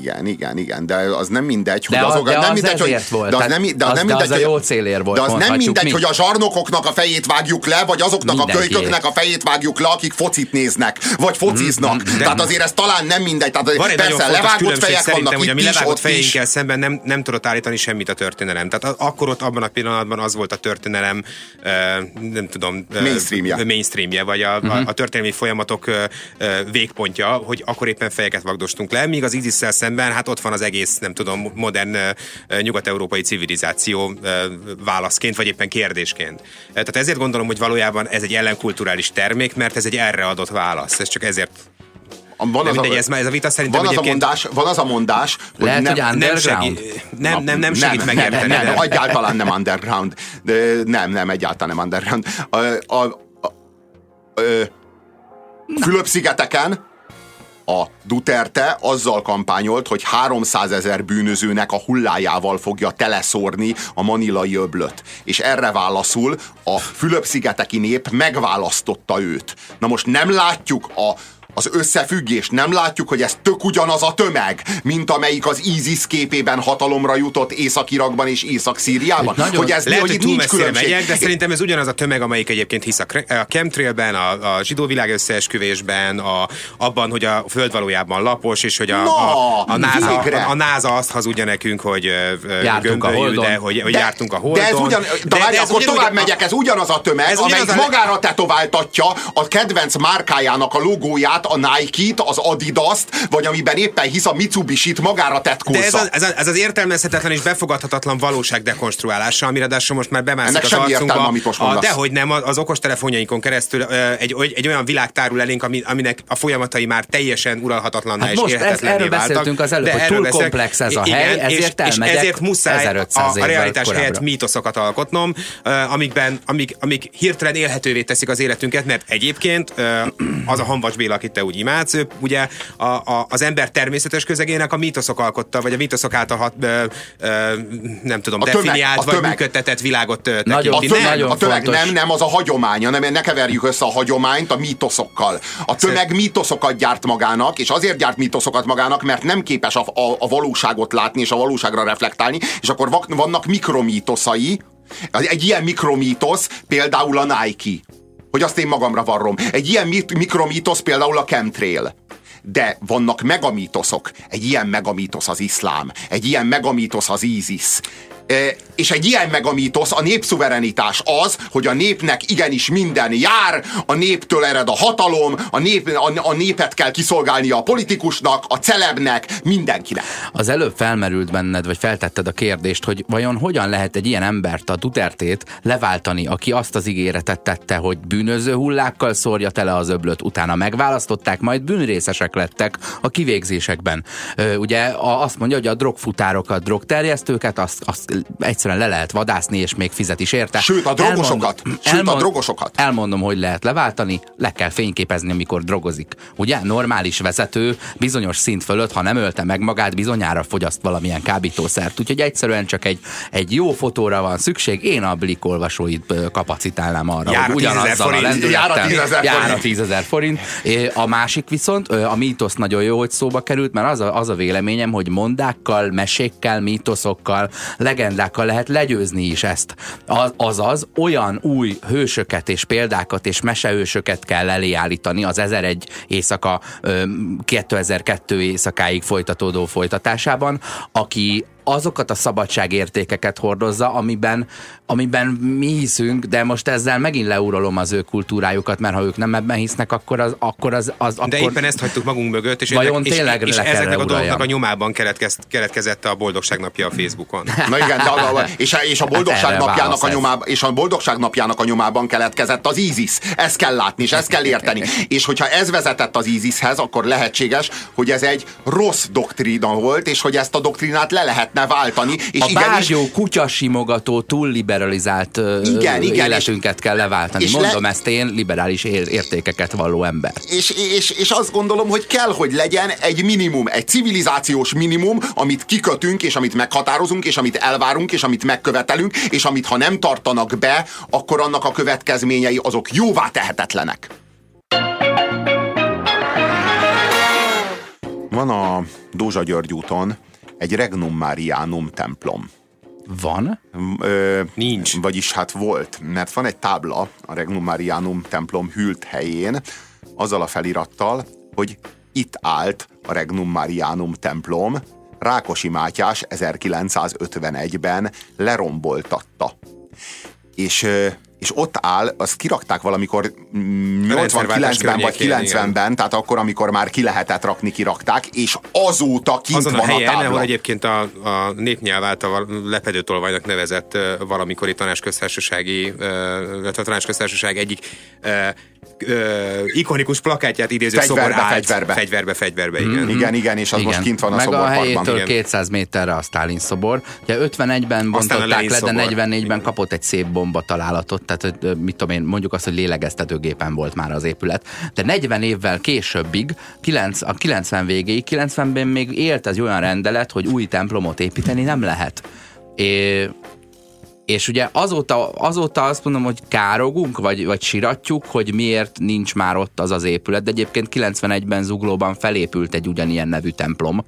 Igen, igen, igen, de az nem mindegy, hogy De, azok, de nem az mindegy, hogy, volt. de az nem, de az az- nem de mindegy, az a hogy- jó célért volt, De az nem mindegy, mi. hogy a zsarnokoknak a fejét vágjuk le, vagy azoknak a Mindenkiét. kölyköknek a fejét vágjuk le, akik focit néznek, vagy fociznak. Mhm, Tehát azért ez talán nem mindegy. Tehát Van persze levágott fejek vannak hogy a itt mi levágott fejeinkkel szemben nem, nem tudott állítani semmit a történelem. Tehát a- akkor ott abban a pillanatban az volt a történelem, nem tudom, Mainstreamje. mainstreamje, vagy a, a, a történelmi folyamatok ö, ö, végpontja, hogy akkor éppen fejeket vagdostunk le, míg az isis szemben, hát ott van az egész, nem tudom, modern ö, nyugat-európai civilizáció ö, válaszként, vagy éppen kérdésként. Tehát ezért gondolom, hogy valójában ez egy ellenkulturális termék, mert ez egy erre adott válasz. Ez csak ezért Van de az, mindegy, a, ez, ez a vita szerintem van, az a mondás, van az a mondás, hogy Lehet, nem, hogy nem, underground. segít, nem, nem, nem segít nem, megérteni. Nem, nem, de- egyáltalán nem underground. De nem, nem, egyáltalán nem underground. A, a, Fülöp-szigeteken a Duterte azzal kampányolt, hogy 300 ezer bűnözőnek a hullájával fogja teleszórni a manilai öblöt. És erre válaszul a Fülöp-szigeteki nép megválasztotta őt. Na most nem látjuk a az összefüggés, nem látjuk, hogy ez tök ugyanaz a tömeg, mint amelyik az ISIS képében hatalomra jutott Észak-Irakban és Észak-Szíriában. Nagyon- Hogy ez Lehet, hogy hogy nincs különbség. megyek, de szerintem ez ugyanaz a tömeg, amelyik egyébként hisz a, chemtrailben, a, a zsidó világ összeesküvésben, a, abban, hogy a föld valójában lapos, és hogy a, Na, a, a, NASA, végre! a, a NASA azt hazudja nekünk, hogy Jártunk a Holdon. de hogy, hogy De- jártunk a Holdon. De ez ugyan, de, várj, ez akkor ugyanúgy tovább a- megyek, ez ugyanaz a tömeg, Ez amelyik a- magára tetováltatja a kedvenc márkájának a logóját A Nike-t, az Adidas-t, vagy amiben éppen hisz a Mitsubishi-t magára tetkózza. De ez, az, ez, az, ez az értelmezhetetlen és befogadhatatlan valóság dekonstruálása, ami ráadásul most már bemászik Ennek az arcunkba. értelme, amit most a, dehogy nem, az okostelefonjainkon keresztül egy, egy, egy olyan világ tárul elénk, ami, aminek a folyamatai már teljesen uralhatatlanná Hát és most ez- erről váltak. beszéltünk az előbb, De hogy túl beszélek- komplex ez a Igen, hely, és, ezért és elmegyek ezért muszáj 1500 a, a realitás korábbra. helyett mítoszokat alkotnom, amikben, amik, amik hirtelen élhetővé teszik az életünket, mert egyébként az a Hanvacs Béla, akit te úgy imádsz, ő ugye a, a, az ember természetes közegének a mítoszok alkotta, vagy a mítoszok által hat, ö, ö, nem tudom, A tömeg, definiált, a vagy tömeg. működtetett világot ö, Nagyon- A tekinti. tömeg, Nem, a tömeg fontos. nem, nem, az a hagyománya, nem, ne keverjük össze a hagyományt a mítoszokkal. A tömeg mítoszokat gyárt magának, és azért gyárt mítoszokat magának, mert nem képes a, a, a valóságot látni, és a valóságra reflektálni, és akkor vannak mikromítoszai, egy ilyen mikromítosz például a Nike, hogy azt én magamra varrom. Egy ilyen mikromítosz például a chemtrail. De vannak megamítoszok. Egy ilyen megamítosz az iszlám. Egy ilyen megamítosz az ISIS. És egy ilyen megamítosz, a népszuverenitás az, hogy a népnek igenis minden jár, a néptől ered a hatalom, a, nép, a, a népet kell kiszolgálnia a politikusnak, a celebnek, mindenkinek. Az előbb felmerült benned, vagy feltetted a kérdést, hogy vajon hogyan lehet egy ilyen embert, a Duterte-t leváltani, aki azt az ígéretet tette, hogy bűnöző hullákkal szórja tele az öblöt, utána megválasztották, majd bűnrészesek lettek a kivégzésekben. Ugye azt mondja, hogy a drogfutárokat, drogterjesztőket, azt, azt egyszerűen le lehet vadászni, és még fizet is érte. Sőt, a drogosokat. Sőt, a drogosokat. Elmondom, hogy lehet leváltani, le kell fényképezni, amikor drogozik. Ugye? Normális vezető bizonyos szint fölött, ha nem ölte meg magát, bizonyára fogyaszt valamilyen kábítószert. Úgyhogy egyszerűen csak egy, egy jó fotóra van szükség. Én a blik olvasóit kapacitálnám arra, Jár hogy 10 000 ugyanazzal a lendülettel- Jár a 10 000 jár a forint. 10 000 forint. A másik viszont, a mítosz nagyon jó, hogy szóba került, mert az a, az a véleményem, hogy mondákkal, mesékkel, mítoszokkal, legendákkal lehet legyőzni is ezt. Az- Azaz, olyan új hősöket és példákat és mesehősöket kell elé állítani az 1001 éjszaka, ö, 2002 éjszakáig folytatódó folytatásában, aki azokat a szabadságértékeket hordozza, amiben, amiben mi hiszünk, de most ezzel megint leurolom az ő kultúrájukat, mert ha ők nem ebben hisznek, akkor az, akkor az, az De akkor... éppen ezt hagytuk magunk mögött, és, Vajon ennek, és, tényleg és le kell ezeknek a dolgoknak a nyomában keletkezt, keletkezett a boldogság napja a Facebookon. Na igen, de a, és, a, és a boldogság erre napjának a nyomában, és a boldogság napjának a nyomában keletkezett az ISIS. Ezt kell látni, és ezt kell érteni. És hogyha ez vezetett az ISIShez, akkor lehetséges, hogy ez egy rossz doktrína volt, és hogy ezt a doktrinát le lehetne váltani. És a igenis, bárgyó kutyasimogató, túl liberalizált ö, Igen, igen, életünket kell leváltani. és Mondom le- ezt én, liberális ér- értékeket valló ember. és, és, és azt gondolom, hogy kell, hogy legyen egy minimum, egy civilizációs minimum, amit kikötünk, és amit meghatározunk, és amit elvárunk, és amit megkövetelünk, és amit ha nem tartanak be, akkor annak a következményei azok jóvá tehetetlenek. Van a Dózsa György úton egy Regnum Marianum templom. Van? Ö, Nincs. Vagyis hát volt, mert van egy tábla a Regnum Marianum templom hűlt helyén, azzal a felirattal, hogy itt állt a Regnum Marianum templom, Rákosi Mátyás 1951-ben leromboltatta. És, és ott áll, azt kirakták valamikor mm, rendszerváltás 89-ben vagy környékén, 90-ben, tehát akkor, amikor már ki lehetett rakni, kirakták, és azóta kint Azon a van a, helyen, tábla. ahol egyébként a, a népnyelv által lepedőtolvajnak nevezett valamikori tanácsköztársasági, ö, illetve a tanácsköztársaság egyik ö, ikonikus plakátját idéző Fegyverbe, szobor állt. fegyverbe. Fegyverbe, fegyverbe, igen. Mm, igen, igen, és az Igen. most kint van a Meg a szoborparkban. helyétől Igen. 200 méterre a Stalin szobor. Ugye 51-ben Aztán a bontották le, de szobor. 44-ben kapott egy szép bomba találatot, tehát hogy, mit tudom én, mondjuk azt, hogy lélegeztetőgépen volt már az épület. De 40 évvel későbbig, 9, a 90 végéig, 90-ben még élt egy olyan rendelet, hogy új templomot építeni nem lehet. É, és ugye azóta, azóta azt mondom, hogy károgunk, vagy, vagy siratjuk, hogy miért nincs már ott az az épület. De egyébként 91-ben Zuglóban felépült egy ugyanilyen nevű templom.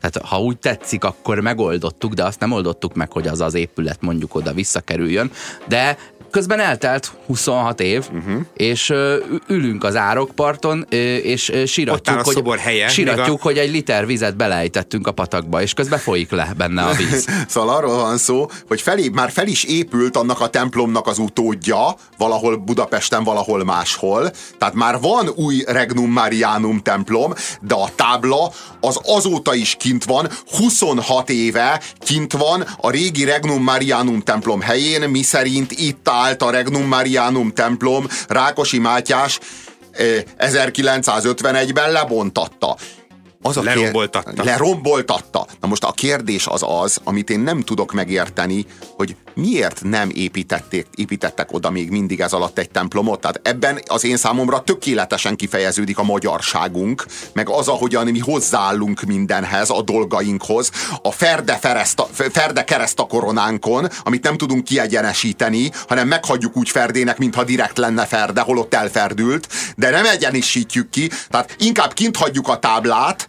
Tehát ha úgy tetszik, akkor megoldottuk, de azt nem oldottuk meg, hogy az az épület mondjuk oda visszakerüljön. De közben eltelt 26 év, uh-huh. és ö, ülünk az árokparton, ö, és ö, áll hogy, helye, síratjuk meg a- hogy egy liter vizet belejtettünk a patakba, és közben folyik le benne a víz. Szóval arról van szó, hogy felé, már fel is épült annak a templomnak az utódja, valahol Budapesten, valahol máshol. Tehát már van új Regnum Marianum templom, de a tábla az azóta is kint van, 26 éve kint van a régi Regnum Marianum templom helyén, mi szerint itt állt a Regnum Marianum templom, Rákosi Mátyás eh, 1951-ben lebontatta. Az a kér- Leromboltatta. Leromboltatta. Na most a kérdés az az, amit én nem tudok megérteni, hogy miért nem építették, építettek oda még mindig ez alatt egy templomot. Tehát ebben az én számomra tökéletesen kifejeződik a magyarságunk, meg az, ahogyan mi hozzáállunk mindenhez, a dolgainkhoz. A ferde, fereszt, a- ferde kereszt a koronánkon, amit nem tudunk kiegyenesíteni, hanem meghagyjuk úgy ferdének, mintha direkt lenne ferde, holott elferdült, de nem egyenesítjük ki, tehát inkább kint hagyjuk a táblát,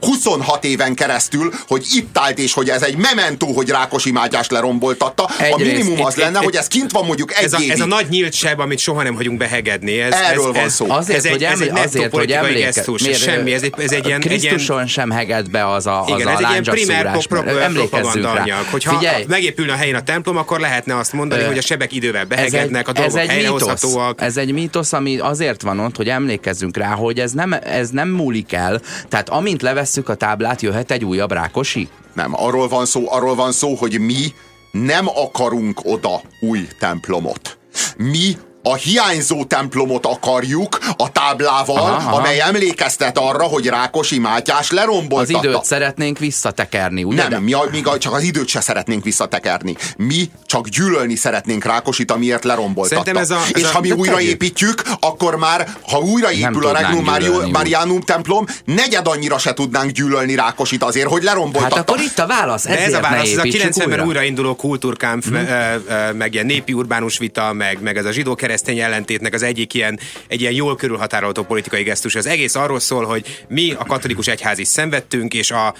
26 éven keresztül, hogy itt állt, és hogy ez egy mementó, hogy Rákosi Mátyás leromboltatta. a Egyrészt minimum az itt- lenne, itt- hogy ez kint van mondjuk egy Ez a, évig. ez a nagy nyílt seb, amit soha nem hagyunk behegedni. Ez, Erről ez, van szó. Azért, ez egy, hogy, ez egy azért, hogy emléke... gesztus, ez semmi, ez egy, ez egy ilyen, egy ilyen Krisztuson sem heged be az a, az igen, a ez egy ilyen primer propaganda rá. anyag. Hogyha Figyelj, megépülne a helyén a templom, akkor lehetne azt mondani, Ö, hogy a sebek idővel behegednek, a dolgok ez egy mítosz. helyrehozhatóak. Ez egy mítosz, ami azért van ott, hogy emlékezzünk rá, hogy ez nem, ez nem múlik el. Tehát amint levesszük a táblát, jöhet egy újabb rákosi. Nem, arról van szó, arról van szó, hogy mi nem akarunk oda új templomot. Mi a hiányzó templomot akarjuk a táblával, Aha, aha, amely emlékeztet arra, hogy Rákosi Mátyás Az leromboltatta. időt szeretnénk visszatekerni, ugye? Nem, mi, a, mi a, csak az időt se szeretnénk visszatekerni. Mi csak gyűlölni szeretnénk Rákosit, amiért leromboltatta. Szerintem ez a- ez És a- ha mi újraépítjük, akkor már, ha újraépül a Regnum úgy. Marianum templom, negyed annyira se tudnánk gyűlölni Rákosit azért, hogy leromboltatta. Hát akkor itt a válasz, De ezért ez a válasz, ez a építsük 90-ben újra. újrainduló kultúrkámp, mm. meg ilyen népi urbánus vita, meg, meg ez a zsidó-keresztény ellentétnek az egyik ilyen, egy ilyen jól körülhatárolható politikai gesztus. Az egész arról szól, hogy mi a katolikus egyház is szenvedtünk, és a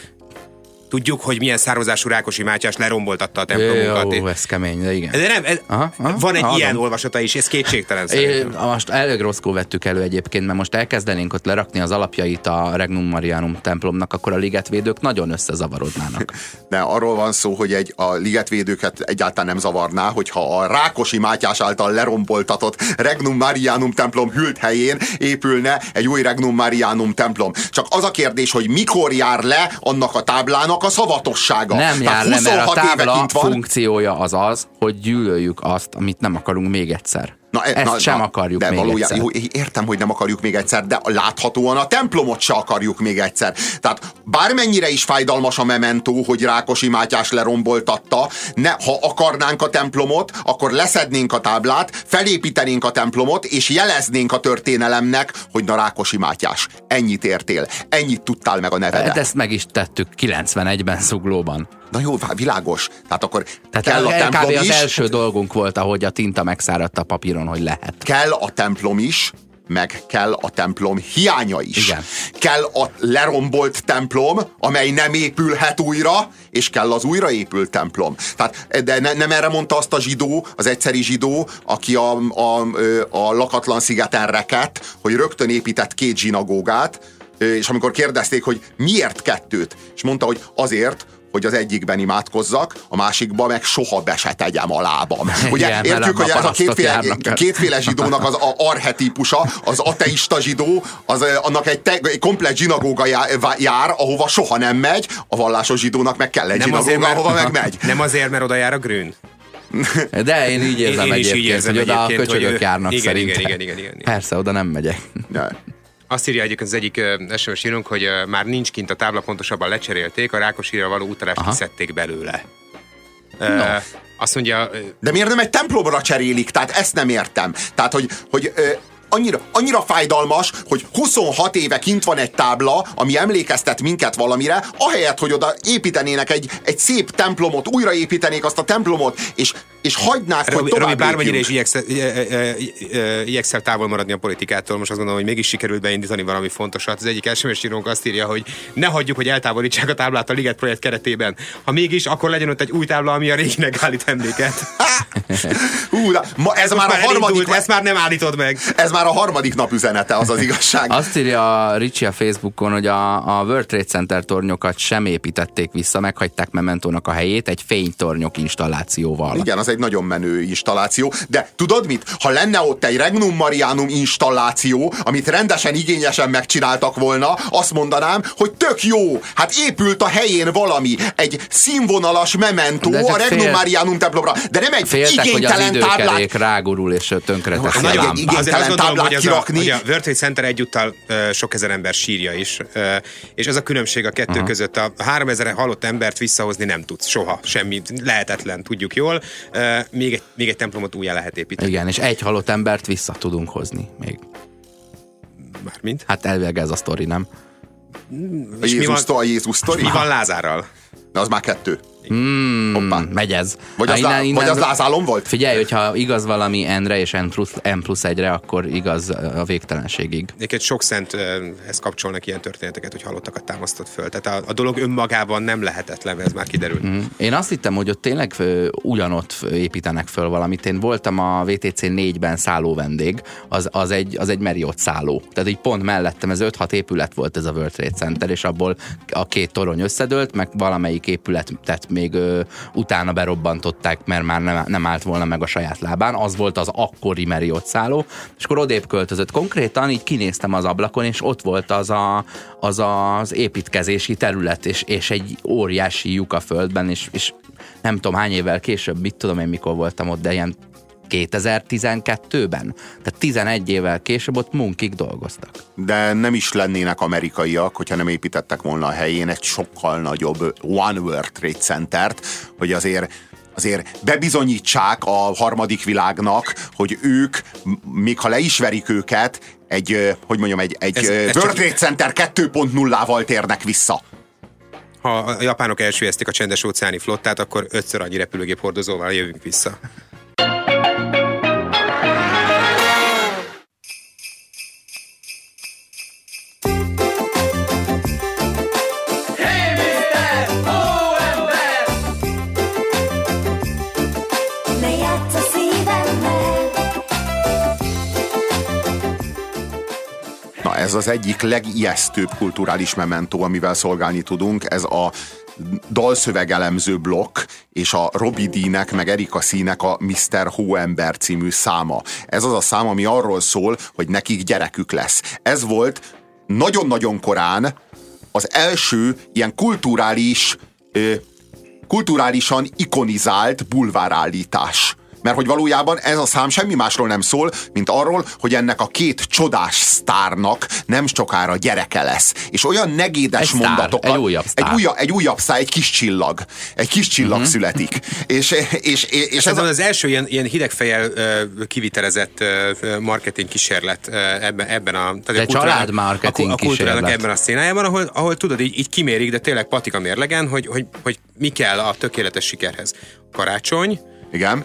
Tudjuk, hogy milyen származású Rákosi Mátyás leromboltatta a templomunkat. Jó, ez kemény, de igen. De nem, ez, Aha, aha, van egy hallom. ilyen olvasata is, ez kétségtelen É, szerintem. most elég rosszkó vettük elő egyébként, mert most elkezdenénk ott lerakni az alapjait a Regnum Marianum templomnak, akkor a ligetvédők nagyon összezavarodnának. De arról van szó, hogy egy, a ligetvédőket egyáltalán nem zavarná, hogyha a Rákosi Mátyás által leromboltatott Regnum Marianum templom hűlt helyén épülne egy új Regnum Marianum templom. Csak az a kérdés, hogy mikor jár le annak a táblának a szavatossága. Nem jár le, mert a 26 éve tábla funkciója az az, hogy gyűlöljük azt, amit nem akarunk még egyszer. Na, e- Ezt na, sem na, akarjuk de még valójában, egyszer. Jó, értem, hogy nem akarjuk még egyszer, de láthatóan a templomot se akarjuk még egyszer. Tehát bármennyire is fájdalmas a mementó, hogy Rákosi Mátyás leromboltatta, ne, ha akarnánk a templomot, akkor leszednénk a táblát, felépítenénk a templomot, és jeleznénk a történelemnek, hogy na Rákosi Mátyás, ennyit értél, ennyit tudtál meg a nevedet. Hát ezt meg is tettük 91-ben Zuglóban. Na jó, világos. Tehát akkor Tehát kell a el- templom kb. az is, első dolgunk volt, ahogy a tinta megszáradt a papíron, hogy lehet. kell a templom is, meg kell a templom hiánya is. Igen. Kell a lerombolt templom, amely nem épülhet újra, és kell az újraépült templom. Tehát, de ne, nem erre mondta azt a zsidó, az egyszeri zsidó, aki a, a, a lakatlan szigeten rekett, hogy rögtön épített két zsinagógát, és amikor kérdezték, hogy miért kettőt, és mondta, hogy azért, hogy az egyikben imádkozzak, a másikban meg soha be se tegyem a lábam. Ugye Igen, mert értjük, hogy ez a kétféle, kétféle zsidónak az a arhetípusa, az ateista zsidó, az, ö, annak egy, te, egy komplet zsinagóga jár, ahova soha nem megy, a vallásos zsidónak meg kell egy zsinagóga, ahova meg megy. nem azért, mert oda jár a grün. De én így érzem Én- én is így egyébként, érzem hogy oda a egyébként, hogy köcsögök ő- járnak igen, szerintem. igen, igen, igen, igen. Persze, oda nem megyek. Ja. Azt írja egyébként az egyik SMS írunk, hogy már nincs kint a tábla, pontosabban lecserélték, a Rákosira való utalást Aha. kiszedték belőle. No. Azt mondja, De miért nem egy templomra cserélik? Tehát ezt nem értem. Tehát, hogy, hogy annyira, annyira fájdalmas, hogy 26 éve kint van egy tábla, ami emlékeztet minket valamire, ahelyett, hogy oda építenének egy, egy szép templomot, újraépítenék azt a templomot, és és hagynák, hogy Robi, tovább Robi bármennyire is igyekszel, igyekszel távol maradni a politikától, most azt gondolom, hogy mégis sikerült beindítani valami fontosat. Az egyik SMS írónk azt írja, hogy ne hagyjuk, hogy eltávolítsák a táblát a Liget projekt keretében. Ha mégis, akkor legyen ott egy új tábla, ami a réginek állít emléket. Hú, de ma ez, már a harmadik, elindult, ezt már nem állítod meg. ez már a harmadik nap üzenete, az az igazság. Azt írja Ricsi a Facebookon, hogy a, a World Trade Center tornyokat sem építették vissza, meghagyták Mementónak a helyét egy fénytornyok installációval. Igen, az egy nagyon menő installáció, de tudod mit? Ha lenne ott egy Regnum Marianum installáció, amit rendesen, igényesen megcsináltak volna, azt mondanám, hogy tök jó, hát épült a helyén valami, egy színvonalas mementó a Regnum fél- Marianum templomra, de nem egy Féltek, hogy az igénytelen táblát rágurul és tönkreteszi Na, a lámpát. Igénytelen gondolom, táblát a, kirakni. hogy a World Trade Center egyúttal uh, sok ezer ember sírja is, uh, és ez a különbség a kettő uh-huh. között. A 3000 halott embert visszahozni nem tudsz soha, semmi, lehetetlen, tudjuk jól. Uh, még, egy, még egy templomot újjá lehet építeni. Igen, és egy halott embert vissza tudunk hozni még. Mármint? Hát elvileg ez a sztori, nem? A Jézus, a Jézus sztori? Mi van Lázárral? Na, az már kettő. Hmm, Hoppá. megy ez. Vagy Ha az, lá, vagy az lázálom volt? Figyelj, hogyha igaz valami N-re és N plusz, N plusz egyre, akkor igaz a végtelenségig. Egyébként sok szenthez kapcsolnak ilyen történeteket, hogy halottakat támasztott föl. Tehát a, a dolog önmagában nem lehetetlen, ez már kiderült. Mm. Én azt hittem, hogy ott tényleg ö, ugyanott építenek föl valamit. Én voltam a VTC 4-ben szálló vendég, az, az, egy, az egy Marriott szálló. Tehát így pont mellettem, ez 5-6 épület volt ez a World Trade Center, és abból a két torony összedőlt, meg valamelyik épületet még ö, utána berobbantották, mert már nem, nem állt volna meg a saját lábán. Az volt az akkori Marriott szálló, és akkor odébb költözött. Konkrétan így kinéztem az ablakon, és ott volt az a, az, az építkezési terület, és, és egy óriási lyuk a földben, és, és nem tudom hány évvel később, mit tudom én mikor voltam ott, de ilyen 2012-ben. Tehát 11 évvel később ott munkik dolgoztak. De nem is lennének amerikaiak, hogyha nem építettek volna a helyén egy sokkal nagyobb One World Trade Centert, hogy azért azért bebizonyítsák a harmadik világnak, hogy ők, még ha le is verik őket, egy, hogy mondjam, egy, egy Ez- ez, World Trade Center 2.0-val térnek vissza. Ha a japánok elsüllyesztik a csendes óceáni flottát, akkor ötször annyi repülőgép hordozóval jövünk vissza. Ez az egyik legijesztőbb kulturális mementó, amivel szolgálni tudunk, ez a dalszövegelemző blokk és a Robi D-nek meg Erika C-nek a Mr. Hóember című száma. Ez az a szám, ami arról szól, hogy nekik gyerekük lesz. Ez volt nagyon-nagyon korán az első ilyen kulturális, ö, kulturálisan ikonizált bulvárállítás. Mert hogy valójában ez a szám semmi másról nem szól, mint arról, hogy ennek a két csodás sztárnak nem sokára gyereke lesz. És olyan negédes Egy sztár, egy újabb sztár. Egy újabb, egy újabb sztár, egy kis csillag. Egy kis csillag uh-huh. születik. És, és, és, és ez ez a, az első ilyen, ilyen hidegfejjel kivitelezett marketing kísérlet ebben, ebben a... Tehát De a kultúrának- családmarketing a, ku- a kultúrának kísérlet. ebben a szénájában, ahol, ahol tudod, így, így kimérik, de tényleg patika mérlegen, hogy, hogy, hogy mi kell a tökéletes sikerhez. Karácsony, igen.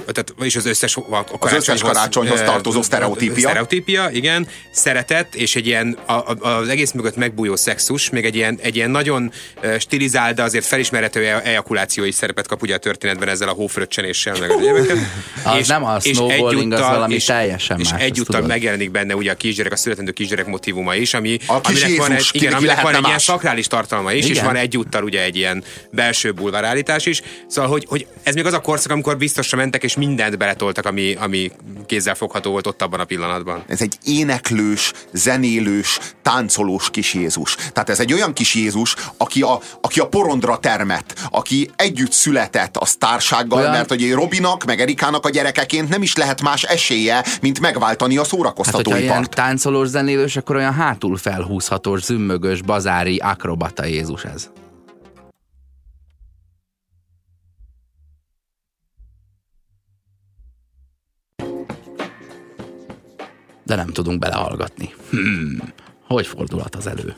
Tehát, és az összes, a, Az összes karácsonyhoz ö, tartozó sztereotípia. Sztereotípia, igen. Szeretet, és egy ilyen, a, a, az egész mögött megbújó szexus, még egy ilyen, egy ilyen nagyon ö, stilizált, de azért felismerhető e- ejakuláció is szerepet kap ugye a történetben ezzel a hófröccsenéssel, meg egyébeket. Az nem a snowballing, az valami teljesen és más, azt egyúttal tudod. megjelenik benne ugye a kisgyerek, a születendő kisgyerek motivuma is, ami, A kis aminek van egy, Jézus, igen, aminek van egy ilyen más? szakrális tartalma is, és Igen. van egyúttal ugye egy ilyen belső bulvárállítás is. Szóval, hogy, hogy ez még az a korszak, amikor biztosra mentek, és mindent beletoltak, ami, ami kézzel fogható volt ott abban a pillanatban. ez egy éneklős, zenélős, táncolós kis Jézus. Tehát ez egy olyan kis Jézus, aki a, aki a porondra termett, aki együtt született a sztársággal, Olyan- mert hogy Robinak, meg Erikának a gyerekeként nem is lehet más esélye, mint megváltani a Hát, hogyha ilyen szórakoztatóipart. táncolós zenélős, akkor olyan hátul felhúzhatós, zümmögös, bazári, akrobata Jézus ez. De nem tudunk belehallgatni. Hmm. Hogy fordulhat az elő?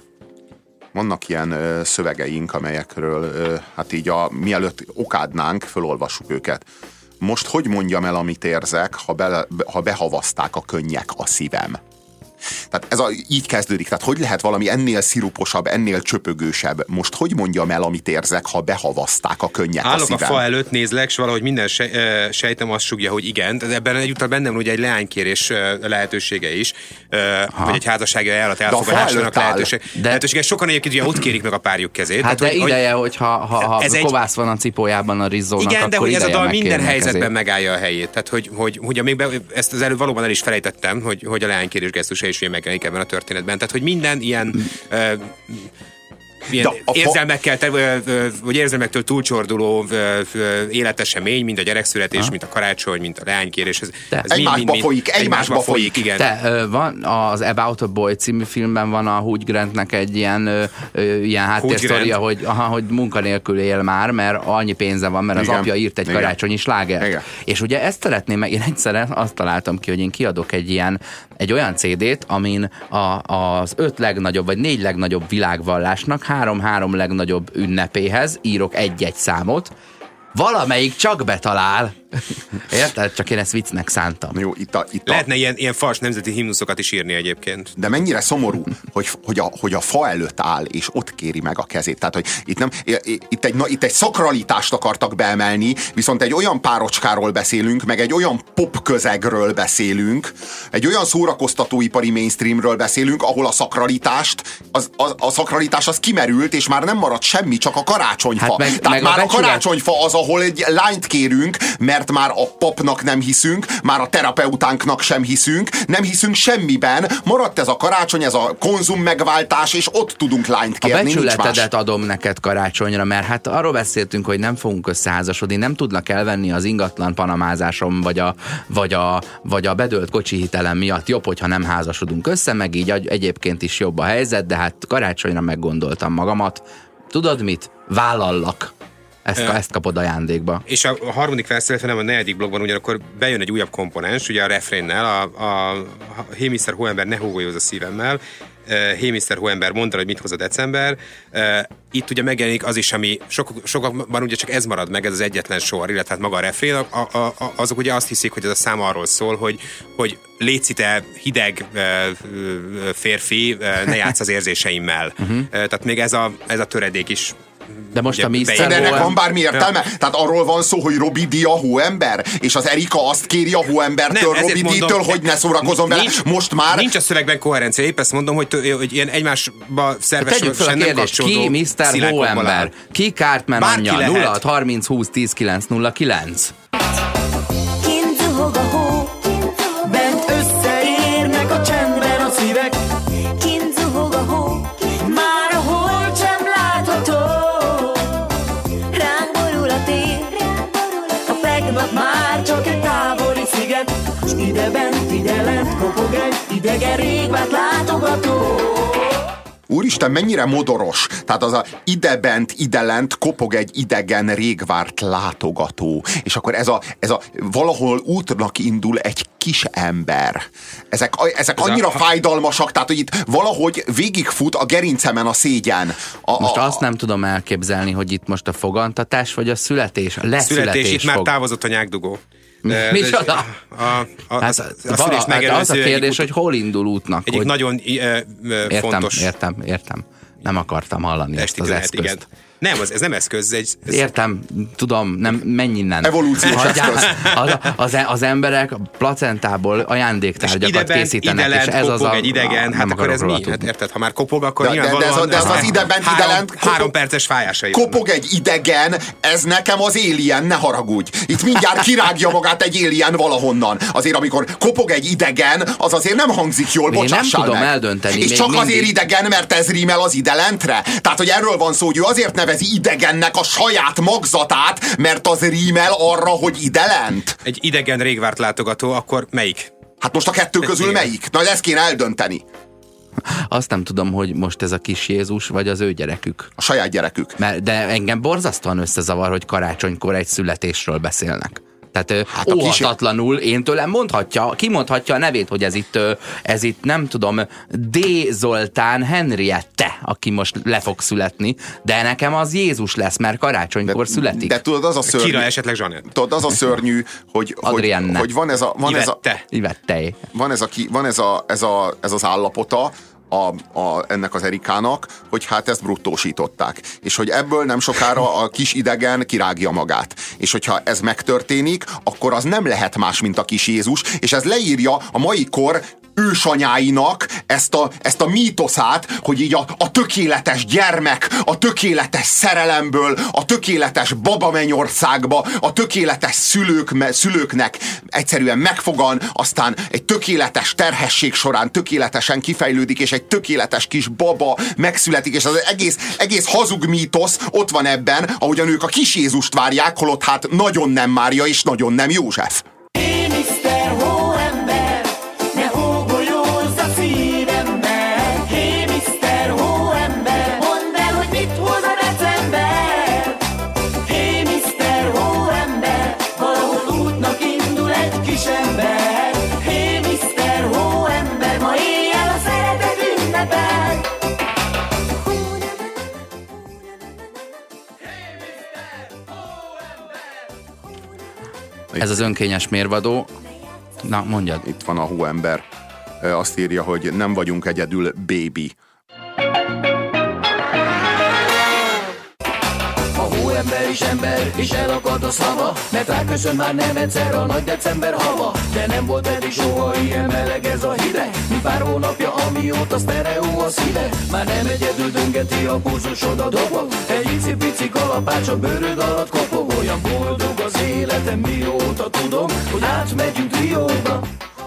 vannak ilyen ö, szövegeink, amelyekről ö, hát így a, mielőtt okádnánk, fölolvassuk őket. Most hogy mondjam el, amit érzek, ha, bele, ha behavazták a könnyek a szívem? Tehát ez a, így kezdődik. Tehát hogy lehet valami ennél sziruposabb, ennél csöpögősebb? Most hogy mondjam el, amit érzek, ha behavazták a könnyek a Állok a szívem? fa előtt, nézlek, és valahogy minden se, ö, sejtem azt sugja, hogy igen. Ebben egyúttal bennem van ugye egy leánykérés ö, lehetősége is, ö, vagy egy házassági ajánlat a elfogadásának lehetőség. De- lehetőség. Sokan egyébként ugye ott kérik meg a párjuk kezét. Hát de hogy, hogy- ideje, hogy ha, ha, ha Ez egy- kovász van a cipójában a rizzónak, igen, de hogy ez a dal minden a helyzetben kezét. megállja a helyét. Tehát, hogy, hogy, hogy még be, ezt az előbb valóban el is felejtettem, hogy, hogy a leánykérés gesztusa ugye megjelenik ebben a történetben. Tehát, hogy minden ilyen uh, ilyen De a érzelmekkel, te, ö, ö, vagy érzelmektől túlcsorduló ö, ö, életesemény, mint a gyerekszületés, mint a karácsony, mint a leánykérés. Ez, ez Egymásba folyik, egymásba folyik. igen. Te, ö, van az About a Boy című filmben van a Hugh Grantnek egy ilyen, ö, ö, ilyen háttérsztoria, hogy, aha, hogy munkanélkül él már, mert annyi pénze van, mert az Igen. apja írt egy Igen. karácsonyi slágert. Igen. És ugye ezt szeretném meg, én egyszer azt találtam ki, hogy én kiadok egy ilyen, egy olyan CD-t, amin a, az öt legnagyobb, vagy négy legnagyobb világvallásnak három-három legnagyobb ünnepéhez írok egy-egy számot, valamelyik csak betalál. Érted? Csak én ezt viccnek szántam. Jó, itt a, itt a, Lehetne ilyen, ilyen fals nemzeti himnuszokat is írni egyébként. de mennyire szomorú, hogy, hogy, a, hogy a fa előtt áll, és ott kéri meg a kezét. Tehát, hogy itt, nem, itt, egy, na, itt egy szakralitást akartak beemelni, viszont egy olyan párocskáról beszélünk, meg egy olyan pop közegről beszélünk, egy olyan szórakoztatóipari mainstreamről beszélünk, ahol a szakralitást, az, az, a szakralitás az kimerült, és már nem maradt semmi, csak a karácsonyfa. Hát meg- Tehát meg a már a, becsület- karácsonyfa az, ahol egy lányt kérünk, mert már a papnak nem hiszünk, már a terapeutánknak sem hiszünk, nem hiszünk semmiben, maradt ez a karácsony, ez a konzum megváltás, és ott tudunk lányt A kérni, más. becsületedet adom neked karácsonyra, mert hát arról beszéltünk, hogy nem fogunk összeházasodni, nem tudnak elvenni az ingatlan panamázásom, vagy a, vagy a, vagy a bedölt kocsi hitelem miatt jobb, hogyha nem házasodunk össze, meg így egy- egyébként is jobb a helyzet, de hát karácsonyra meggondoltam magamat. Tudod mit? Vállallak. Ezt, Ö. ezt kapod ajándékba. És a, a harmadik vers, nem a negyedik blogban ugyanakkor bejön egy újabb komponens, ugye a refrénnel, a, a, a Hé, Mr. Hóember, ne hógolyóz a szívemmel, Hé, Mr. Hóember, mondd el, hogy mit hoz a december. Itt ugye megjelenik az is, ami sok, sokakban ugye csak ez marad meg, ez az egyetlen sor, illetve hát maga a refrén, a, a, a, azok ugye azt hiszik, hogy ez a szám arról szól, hogy, hogy létszi te hideg férfi, ne játsz az érzéseimmel. Uh-huh. Uh, tehát még ez a, ez a töredék is De most Ugye a Mr. De ennek van bármi értelme? Tehát arról van szó, hogy Robi D a hóember, és az Erika azt kéri a hóembertől, Robi D-től, hogy ne szórakozom vele. Most már Nincs a szövegben koherencia, épp ezt mondom, hogy, hogy ilyen egymásba szerves, Tegyük fel a kérdést, ki Mr. Hóember? Ki Cartman Bárki anyja? lehet. 0 30 20 10 9 0 9 Kint idegen rég várt látogató. Úristen, mennyire modoros. Tehát az a idebent, idelent kopog egy idegen, régvárt látogató. És akkor ez a, ez a valahol útnak indul egy kis ember. Ezek, ezek Ez a- annyira fájdalmasak, tehát hogy itt valahogy végigfut a gerincemen a szégyen. A, Most a, azt nem tudom elképzelni, hogy itt most a fogantatás vagy a születés, a leszületés Születés, itt már fog. távozott a nyákdugó. De- Micsoda? de- A, a, Hát, a, a vala, hát az a kérdés, egyik, hogy hol indul útnak. egyik hogy... nagyon ö, ö, értem, fontos értem, értem. Nem akartam hallani ezt az eszközt. igen. Nem, az, ez nem eszköz, ez egy... Ez, Értem, tudom, nem, menj innen. Evolúciós eszköz. Az, az, az emberek placentából ajándéktárgyakat ide bent, készítenek, ide és ez az a... egy idegen, nem hát akkor ez mi? Hát érted, ha már kopog, akkor De- de- de ez a- nyilvánvalóan de ez az ide bent, ide három, lent kopog- három perces fájásai. kopog egy idegen, ez nekem az alien, ne haragudj. Itt mindjárt kirágja magát egy alien valahonnan. Azért, amikor kopog egy idegen, az azért nem hangzik jól, Én nem tudom meg. eldönteni, És még csak mindig. azért idegen, mert ez rímel az idelentre. Tehát, hogy erről van szó, hogy ő azért nevezi idegennek a saját magzatát, mert az rímel arra, hogy idelent. Egy idegen régvárt látogató, akkor melyik? Hát most a kettő közül Igen. melyik? Na, ezt kéne eldönteni. Azt nem tudom, hogy most ez a kis Jézus, vagy az ő gyerekük. A saját gyerekük. Mert, de engem borzasztóan összezavar, hogy karácsonykor egy születésről beszélnek. Tehát hát a kis- óhatatlanul én tőlem mondhatja, kimondhatja a nevét, hogy ez itt, ez itt nem tudom, D. Zoltán Henriette, aki most le fog születni, de nekem az Jézus lesz, mert karácsonykor születik. De tudod, az a szörnyű... Kira esetleg Zsanett. Tudod, az a szörnyű, hogy, hogy, Adrienne. hogy van ez a, van ez a, Ivette. Ivette. van ez, a, ki- van ez, a, ez, a, ez az állapota, a, a, ennek az Erikának, hogy hát ezt bruttósították. És hogy ebből nem sokára a kis idegen kirágja magát. És hogyha ez megtörténik, akkor az nem lehet más, mint a kis Jézus, és ez leírja a mai kor ősanyáinak ezt a, ezt a mítoszát, hogy így a, a tökéletes gyermek, a tökéletes szerelemből, a tökéletes babamenyországba, a tökéletes szülők, szülőknek egyszerűen megfogan, aztán egy tökéletes terhesség során tökéletesen kifejlődik, és egy tökéletes kis baba megszületik, és az egész, egész hazug mítosz ott van ebben, ahogy a nők a kis Jézust várják, holott hát nagyon nem Mária és nagyon nem József. Ez az önkényes mérvadó. Na, mondjad. Itt van a hóember. Azt írja, hogy nem vagyunk egyedül, baby. A hóember is ember, és elakad a szava Mert ráköszön már nem egyszer a nagy december hava. De nem volt eddig soha ilyen meleg ez a hideg Mi pár hónapja, amióta sztereó a szíve. Már nem egyedül döngeti a pulzusod a dobog Egy icipici kalapács a bőröd alatt kopog. Olyan boldog az életem, mióta tudom Hogy átmegyünk Rióba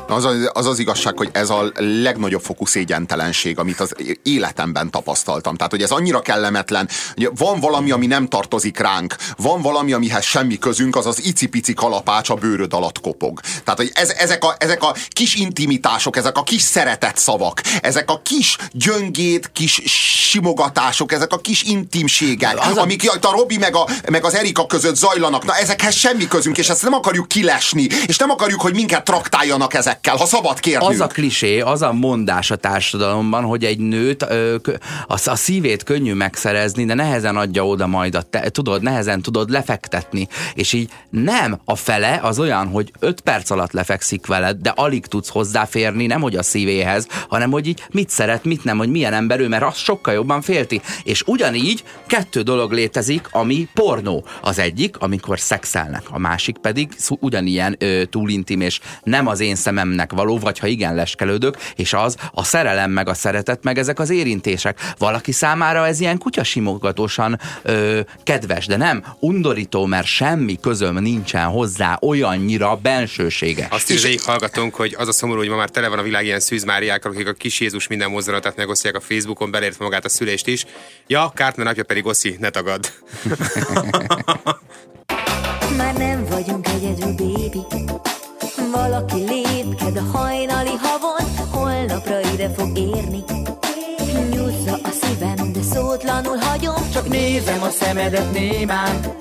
Az az, az az igazság, hogy ez a legnagyobb fokú szégyentelenség, amit az életemben tapasztaltam. Tehát, hogy ez annyira kellemetlen. hogy Van valami, ami nem tartozik ránk. Van valami, amihez semmi közünk, az az icipici kalapács a bőröd alatt kopog. Tehát, hogy ez, ezek, a, ezek a kis intimitások, ezek a kis szeretett szavak, ezek a kis gyöngét, kis simogatások, ezek a kis intimségek, Az a- amik itt a Robi meg, a, meg az Erika között zajlanak, na ezekhez semmi közünk, és ezt nem akarjuk kilesni, és nem akarjuk, hogy minket traktáljanak ezekkel, ha szabad kérnünk. Az a klisé, az a mondás a társadalomban, hogy egy nőt a, szívét könnyű megszerezni, de nehezen adja oda majd a te, tudod, nehezen tudod lefektetni. És így nem, a fele az olyan, hogy öt perc alatt lefekszik veled, de alig tudsz hozzáférni, nem hogy a szívéhez, hanem hogy így mit szeret, mit nem, hogy milyen ember ő, mert azt sokkal jobban félti. És ugyanígy kettő dolog létezik, ami pornó. Az egyik, amikor szexelnek, a másik pedig ugyanilyen ö, túl intim, és nem az én szememnek való, vagy ha igen leskelődök, és az a szerelem, meg a szeretet, meg ezek az érintések. Valaki számára ez ilyen kutyasimogatósan ö, kedves, de nem undorító, mert semmi közöm nincsen hozzá olyannyira bensőséges. Azt is egyik hallgatónk, hogy az a szomorú, hogy ma már tele van a világ ilyen szűzmáriákkal, akik a kis Jézus minden mozzanatát megosztják a Facebookon, beleértve magát a szülést is. Ja, Kártner apja pedig Oszi, ne tagad. Már nem vagyunk egyedül, baby Valaki lépked a hajnali havon Holnapra ide fog érni. Nyújtza a szívem, de szótlanul hagyom Csak nézem a szemedet némán.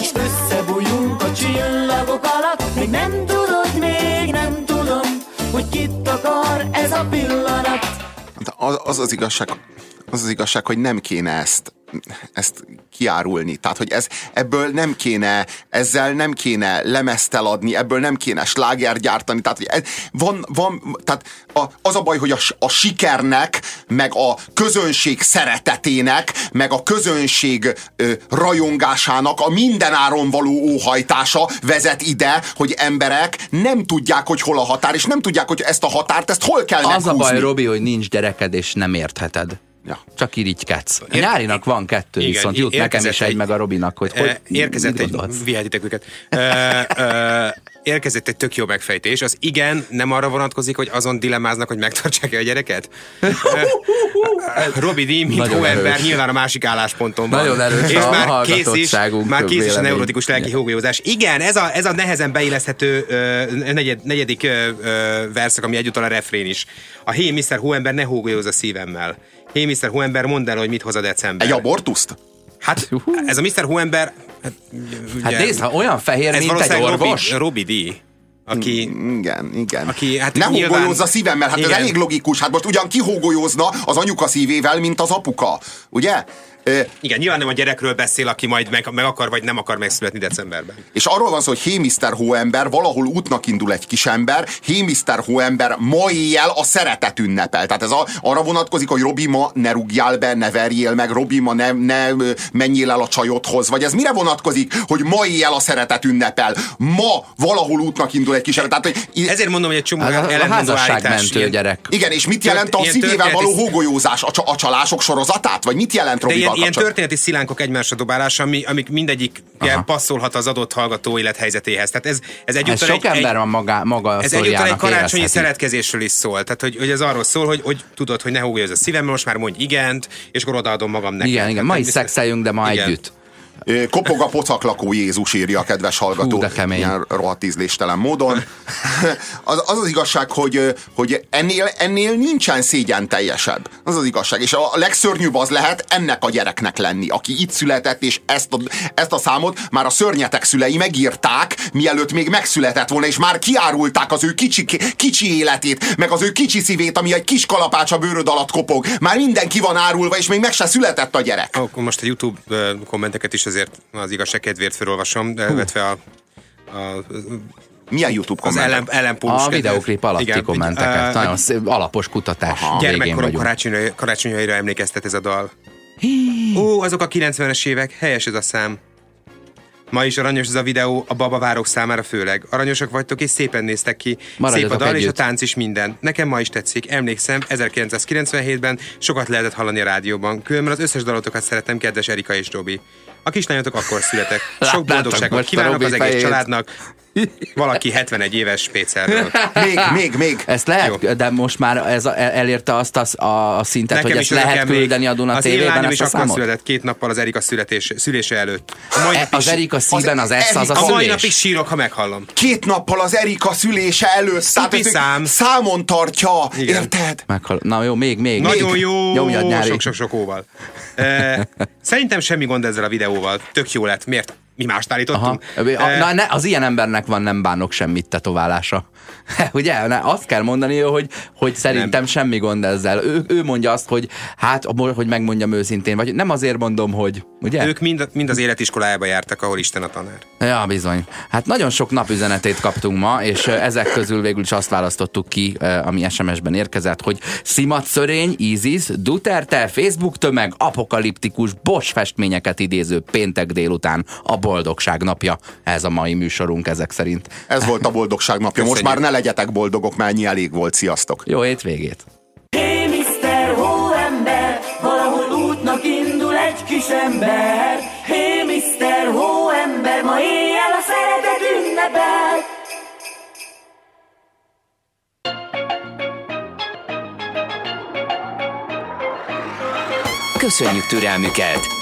És összebújunk a csillagok alatt Még nem tudod, még nem tudom Hogy kit akar ez a pillanat. De az, az az igazság, az az igazság, hogy nem kéne ezt ezt kiárulni. Tehát, hogy ez, ebből nem kéne, ezzel nem kéne lemezt eladni, ebből nem kéne sláger gyártani. Tehát, hogy ez, van, van, tehát a, az a baj, hogy a, a sikernek, meg a közönség szeretetének, meg a közönség ö, rajongásának a mindenáron való óhajtása vezet ide, hogy emberek nem tudják, hogy hol a határ, és nem tudják, hogy ezt a határt, ezt hol kell Az a meghúzni. baj, Robi, hogy nincs gyereked, és nem értheted. Ja. Csak irigykedsz. A Ér- nyárinak van kettő, Igen, viszont jut nekem is egy, egy- meg a Robinak, hogy hogy Érkezett egy, vihetitek őket. Ö, ö, Érkezett egy tök jó megfejtés. Az igen nem arra vonatkozik, hogy azon dilemmáznak, hogy megtartsák-e a gyereket? Robi D, mint Nagyon erős. nyilván a másik állásponton van. Nagyon erős És már kész is, már kész is a neurotikus lelki hógolyózás. Igen, ez a, ez a nehezen beilleszthető ö, negyed, negyedik ö, ö, verszak, ami egyúttal a refrén is. A hé, Mr. Hóember, ne hógolyóz a szívemmel. Hé, Mr. Hóember, mondd el, hogy mit hoz a december. Egy abortuszt? Hát ez a Mr. Hóember Hát nézd, ha olyan fehér, ez mint egy orvos. Robi, Robi D. Aki, Igen, igen. aki hát ne nyilván- hógolyózz a szívemmel, hát ez Igen. elég logikus. Hát most ugyan ki hógolyózna az anyuka szívével, mint az apuka, ugye? Igen, nyilván nem a gyerekről beszél, aki majd meg, meg akar, vagy nem akar megszületni decemberben. És arról van szó, hogy hé, Mr. Hóember, valahol útnak indul egy kis ember, hé, Mr. Hóember, ma éjjel a szeretet ünnepel. Tehát ez a, arra vonatkozik, hogy Robi, ma ne rúgjál be, ne verjél meg, Robi, ma ne, ne menjél el a csajodhoz. Vagy ez mire vonatkozik, hogy ma éjjel a szeretet ünnepel? Ma valahol útnak indul egy kis ember. Tehát, hogy Ezért mondom, hogy egy csomó Hát a- ellentmondó állítás. ilyen- gyerek. igen, és mit jelent a szívével való hógolyózás? A, csa- a csalások sorozatát? Vagy mit jelent Robival ilyen, ilyen történeti szilánkok egymásra dobálása, ami, amik mindegyik ilyen passzolhat az adott hallgató élethelyzetéhez. Tehát ez, ez Ez egyúttal sok egy, ember egy, van maga, maga ez egyúttal egy karácsonyi érezheti. szeretkezésről is szól. Tehát, hogy, hogy ez arról szól, hogy, hogy tudod, hogy ne hógolj a szívemmel, most már mondj igent, és akkor odaadom magam neked. Igen, igen, ma is szexeljünk, de ma Igen. együtt. Kopog a pocaklakó Jézus írja a kedves hallgató. Hú, de kemény. Ilyen rohadt ízléstelen módon. Az az, az igazság, hogy, hogy ennél, ennél nincsen szégyen teljesebb. Az az igazság. És a legszörnyűbb az lehet ennek a gyereknek lenni, aki itt született, és ezt a, ezt a számot már a szörnyetek szülei megírták, mielőtt még megszületett volna, és már kiárulták az ő kicsi, kicsi életét, meg az ő kicsi szívét, ami egy kis kalapács a bőröd alatt kopog. Már mindenki van árulva, és még meg se született a gyerek. Akkor most a YouTube kommenteket is azért az igazság kedvéért felolvasom, de illetve a, a Milyen YouTube az kommentek? ellen, ellenpólus A videóklip alatti Igen, kommenteket. ö, Nagyon szép, alapos kutatás. Végén Gyermekkorom vagyunk. karácsonyra, karácsonyaira emlékeztet ez a dal. Ó, azok a 90-es évek, helyes ez a szám. Ma is aranyos ez a videó, a babavárok számára főleg. Aranyosak vagytok és szépen néztek ki. Maradjatok Szép a dal és a együtt. tánc is minden. Nekem ma is tetszik. Emlékszem, 1997-ben sokat lehetett hallani a rádióban. Különben az összes dalotokat szeretem, kedves Erika és Robi. A kislányotok akkor születek. Sok boldogságot kívánok az egész fejét. családnak. Valaki 71 éves Pécerről. Még, még, még. Ezt lehet, de most már ez elérte azt a, a, szintet, Nekem hogy is ezt lehet küldeni a Duna Az ezt is a akkor számot? született két nappal az Erika születés, szülése előtt. A mai, E, nap az is, Erika szíven az S, az a a mai szülés. napig sírok, ha meghallom. Két nappal az Erika szülése előtt. Ez szám. Számon tartja, Igen. érted? Meghal... Na jó, még, még. Nagyon még. jó, Nyomjad nyári. sok-sok-sok óval. E, szerintem semmi gond ezzel a videóval. Tök jó lett. Miért? Mi mást Aha. állítottunk? A, E, na, ne, az ilyen embernek van nem bánok semmit tetoválása. Ugye? Ne, azt kell mondani, hogy, hogy szerintem nem. semmi gond ezzel. Ő, ő mondja azt, hogy hát, hogy megmondjam őszintén, vagy nem azért mondom, hogy ugye? Ők mind, mind az életiskolájába jártak, ahol Isten a tanár. Ja, bizony. Hát nagyon sok napüzenetét kaptunk ma, és ezek közül végül is azt választottuk ki, ami SMS-ben érkezett, hogy Szimat Szörény, Isis, Duterte, Facebook tömeg, apokaliptikus, Bosch festményeket idéző péntek délután a boldogság napja. Ez a mai műsorunk ezek szerint. Ez volt a boldogság napja. Most Köszönjük. már ne legyetek boldogok, mert ennyi elég volt. Sziasztok! Jó hétvégét! Hé, Mr. Hóember, valahol útnak indul egy kis ember. Hé, Mr. Hóember, ma éjjel a szeretet ünnepel. Köszönjük türelmüket!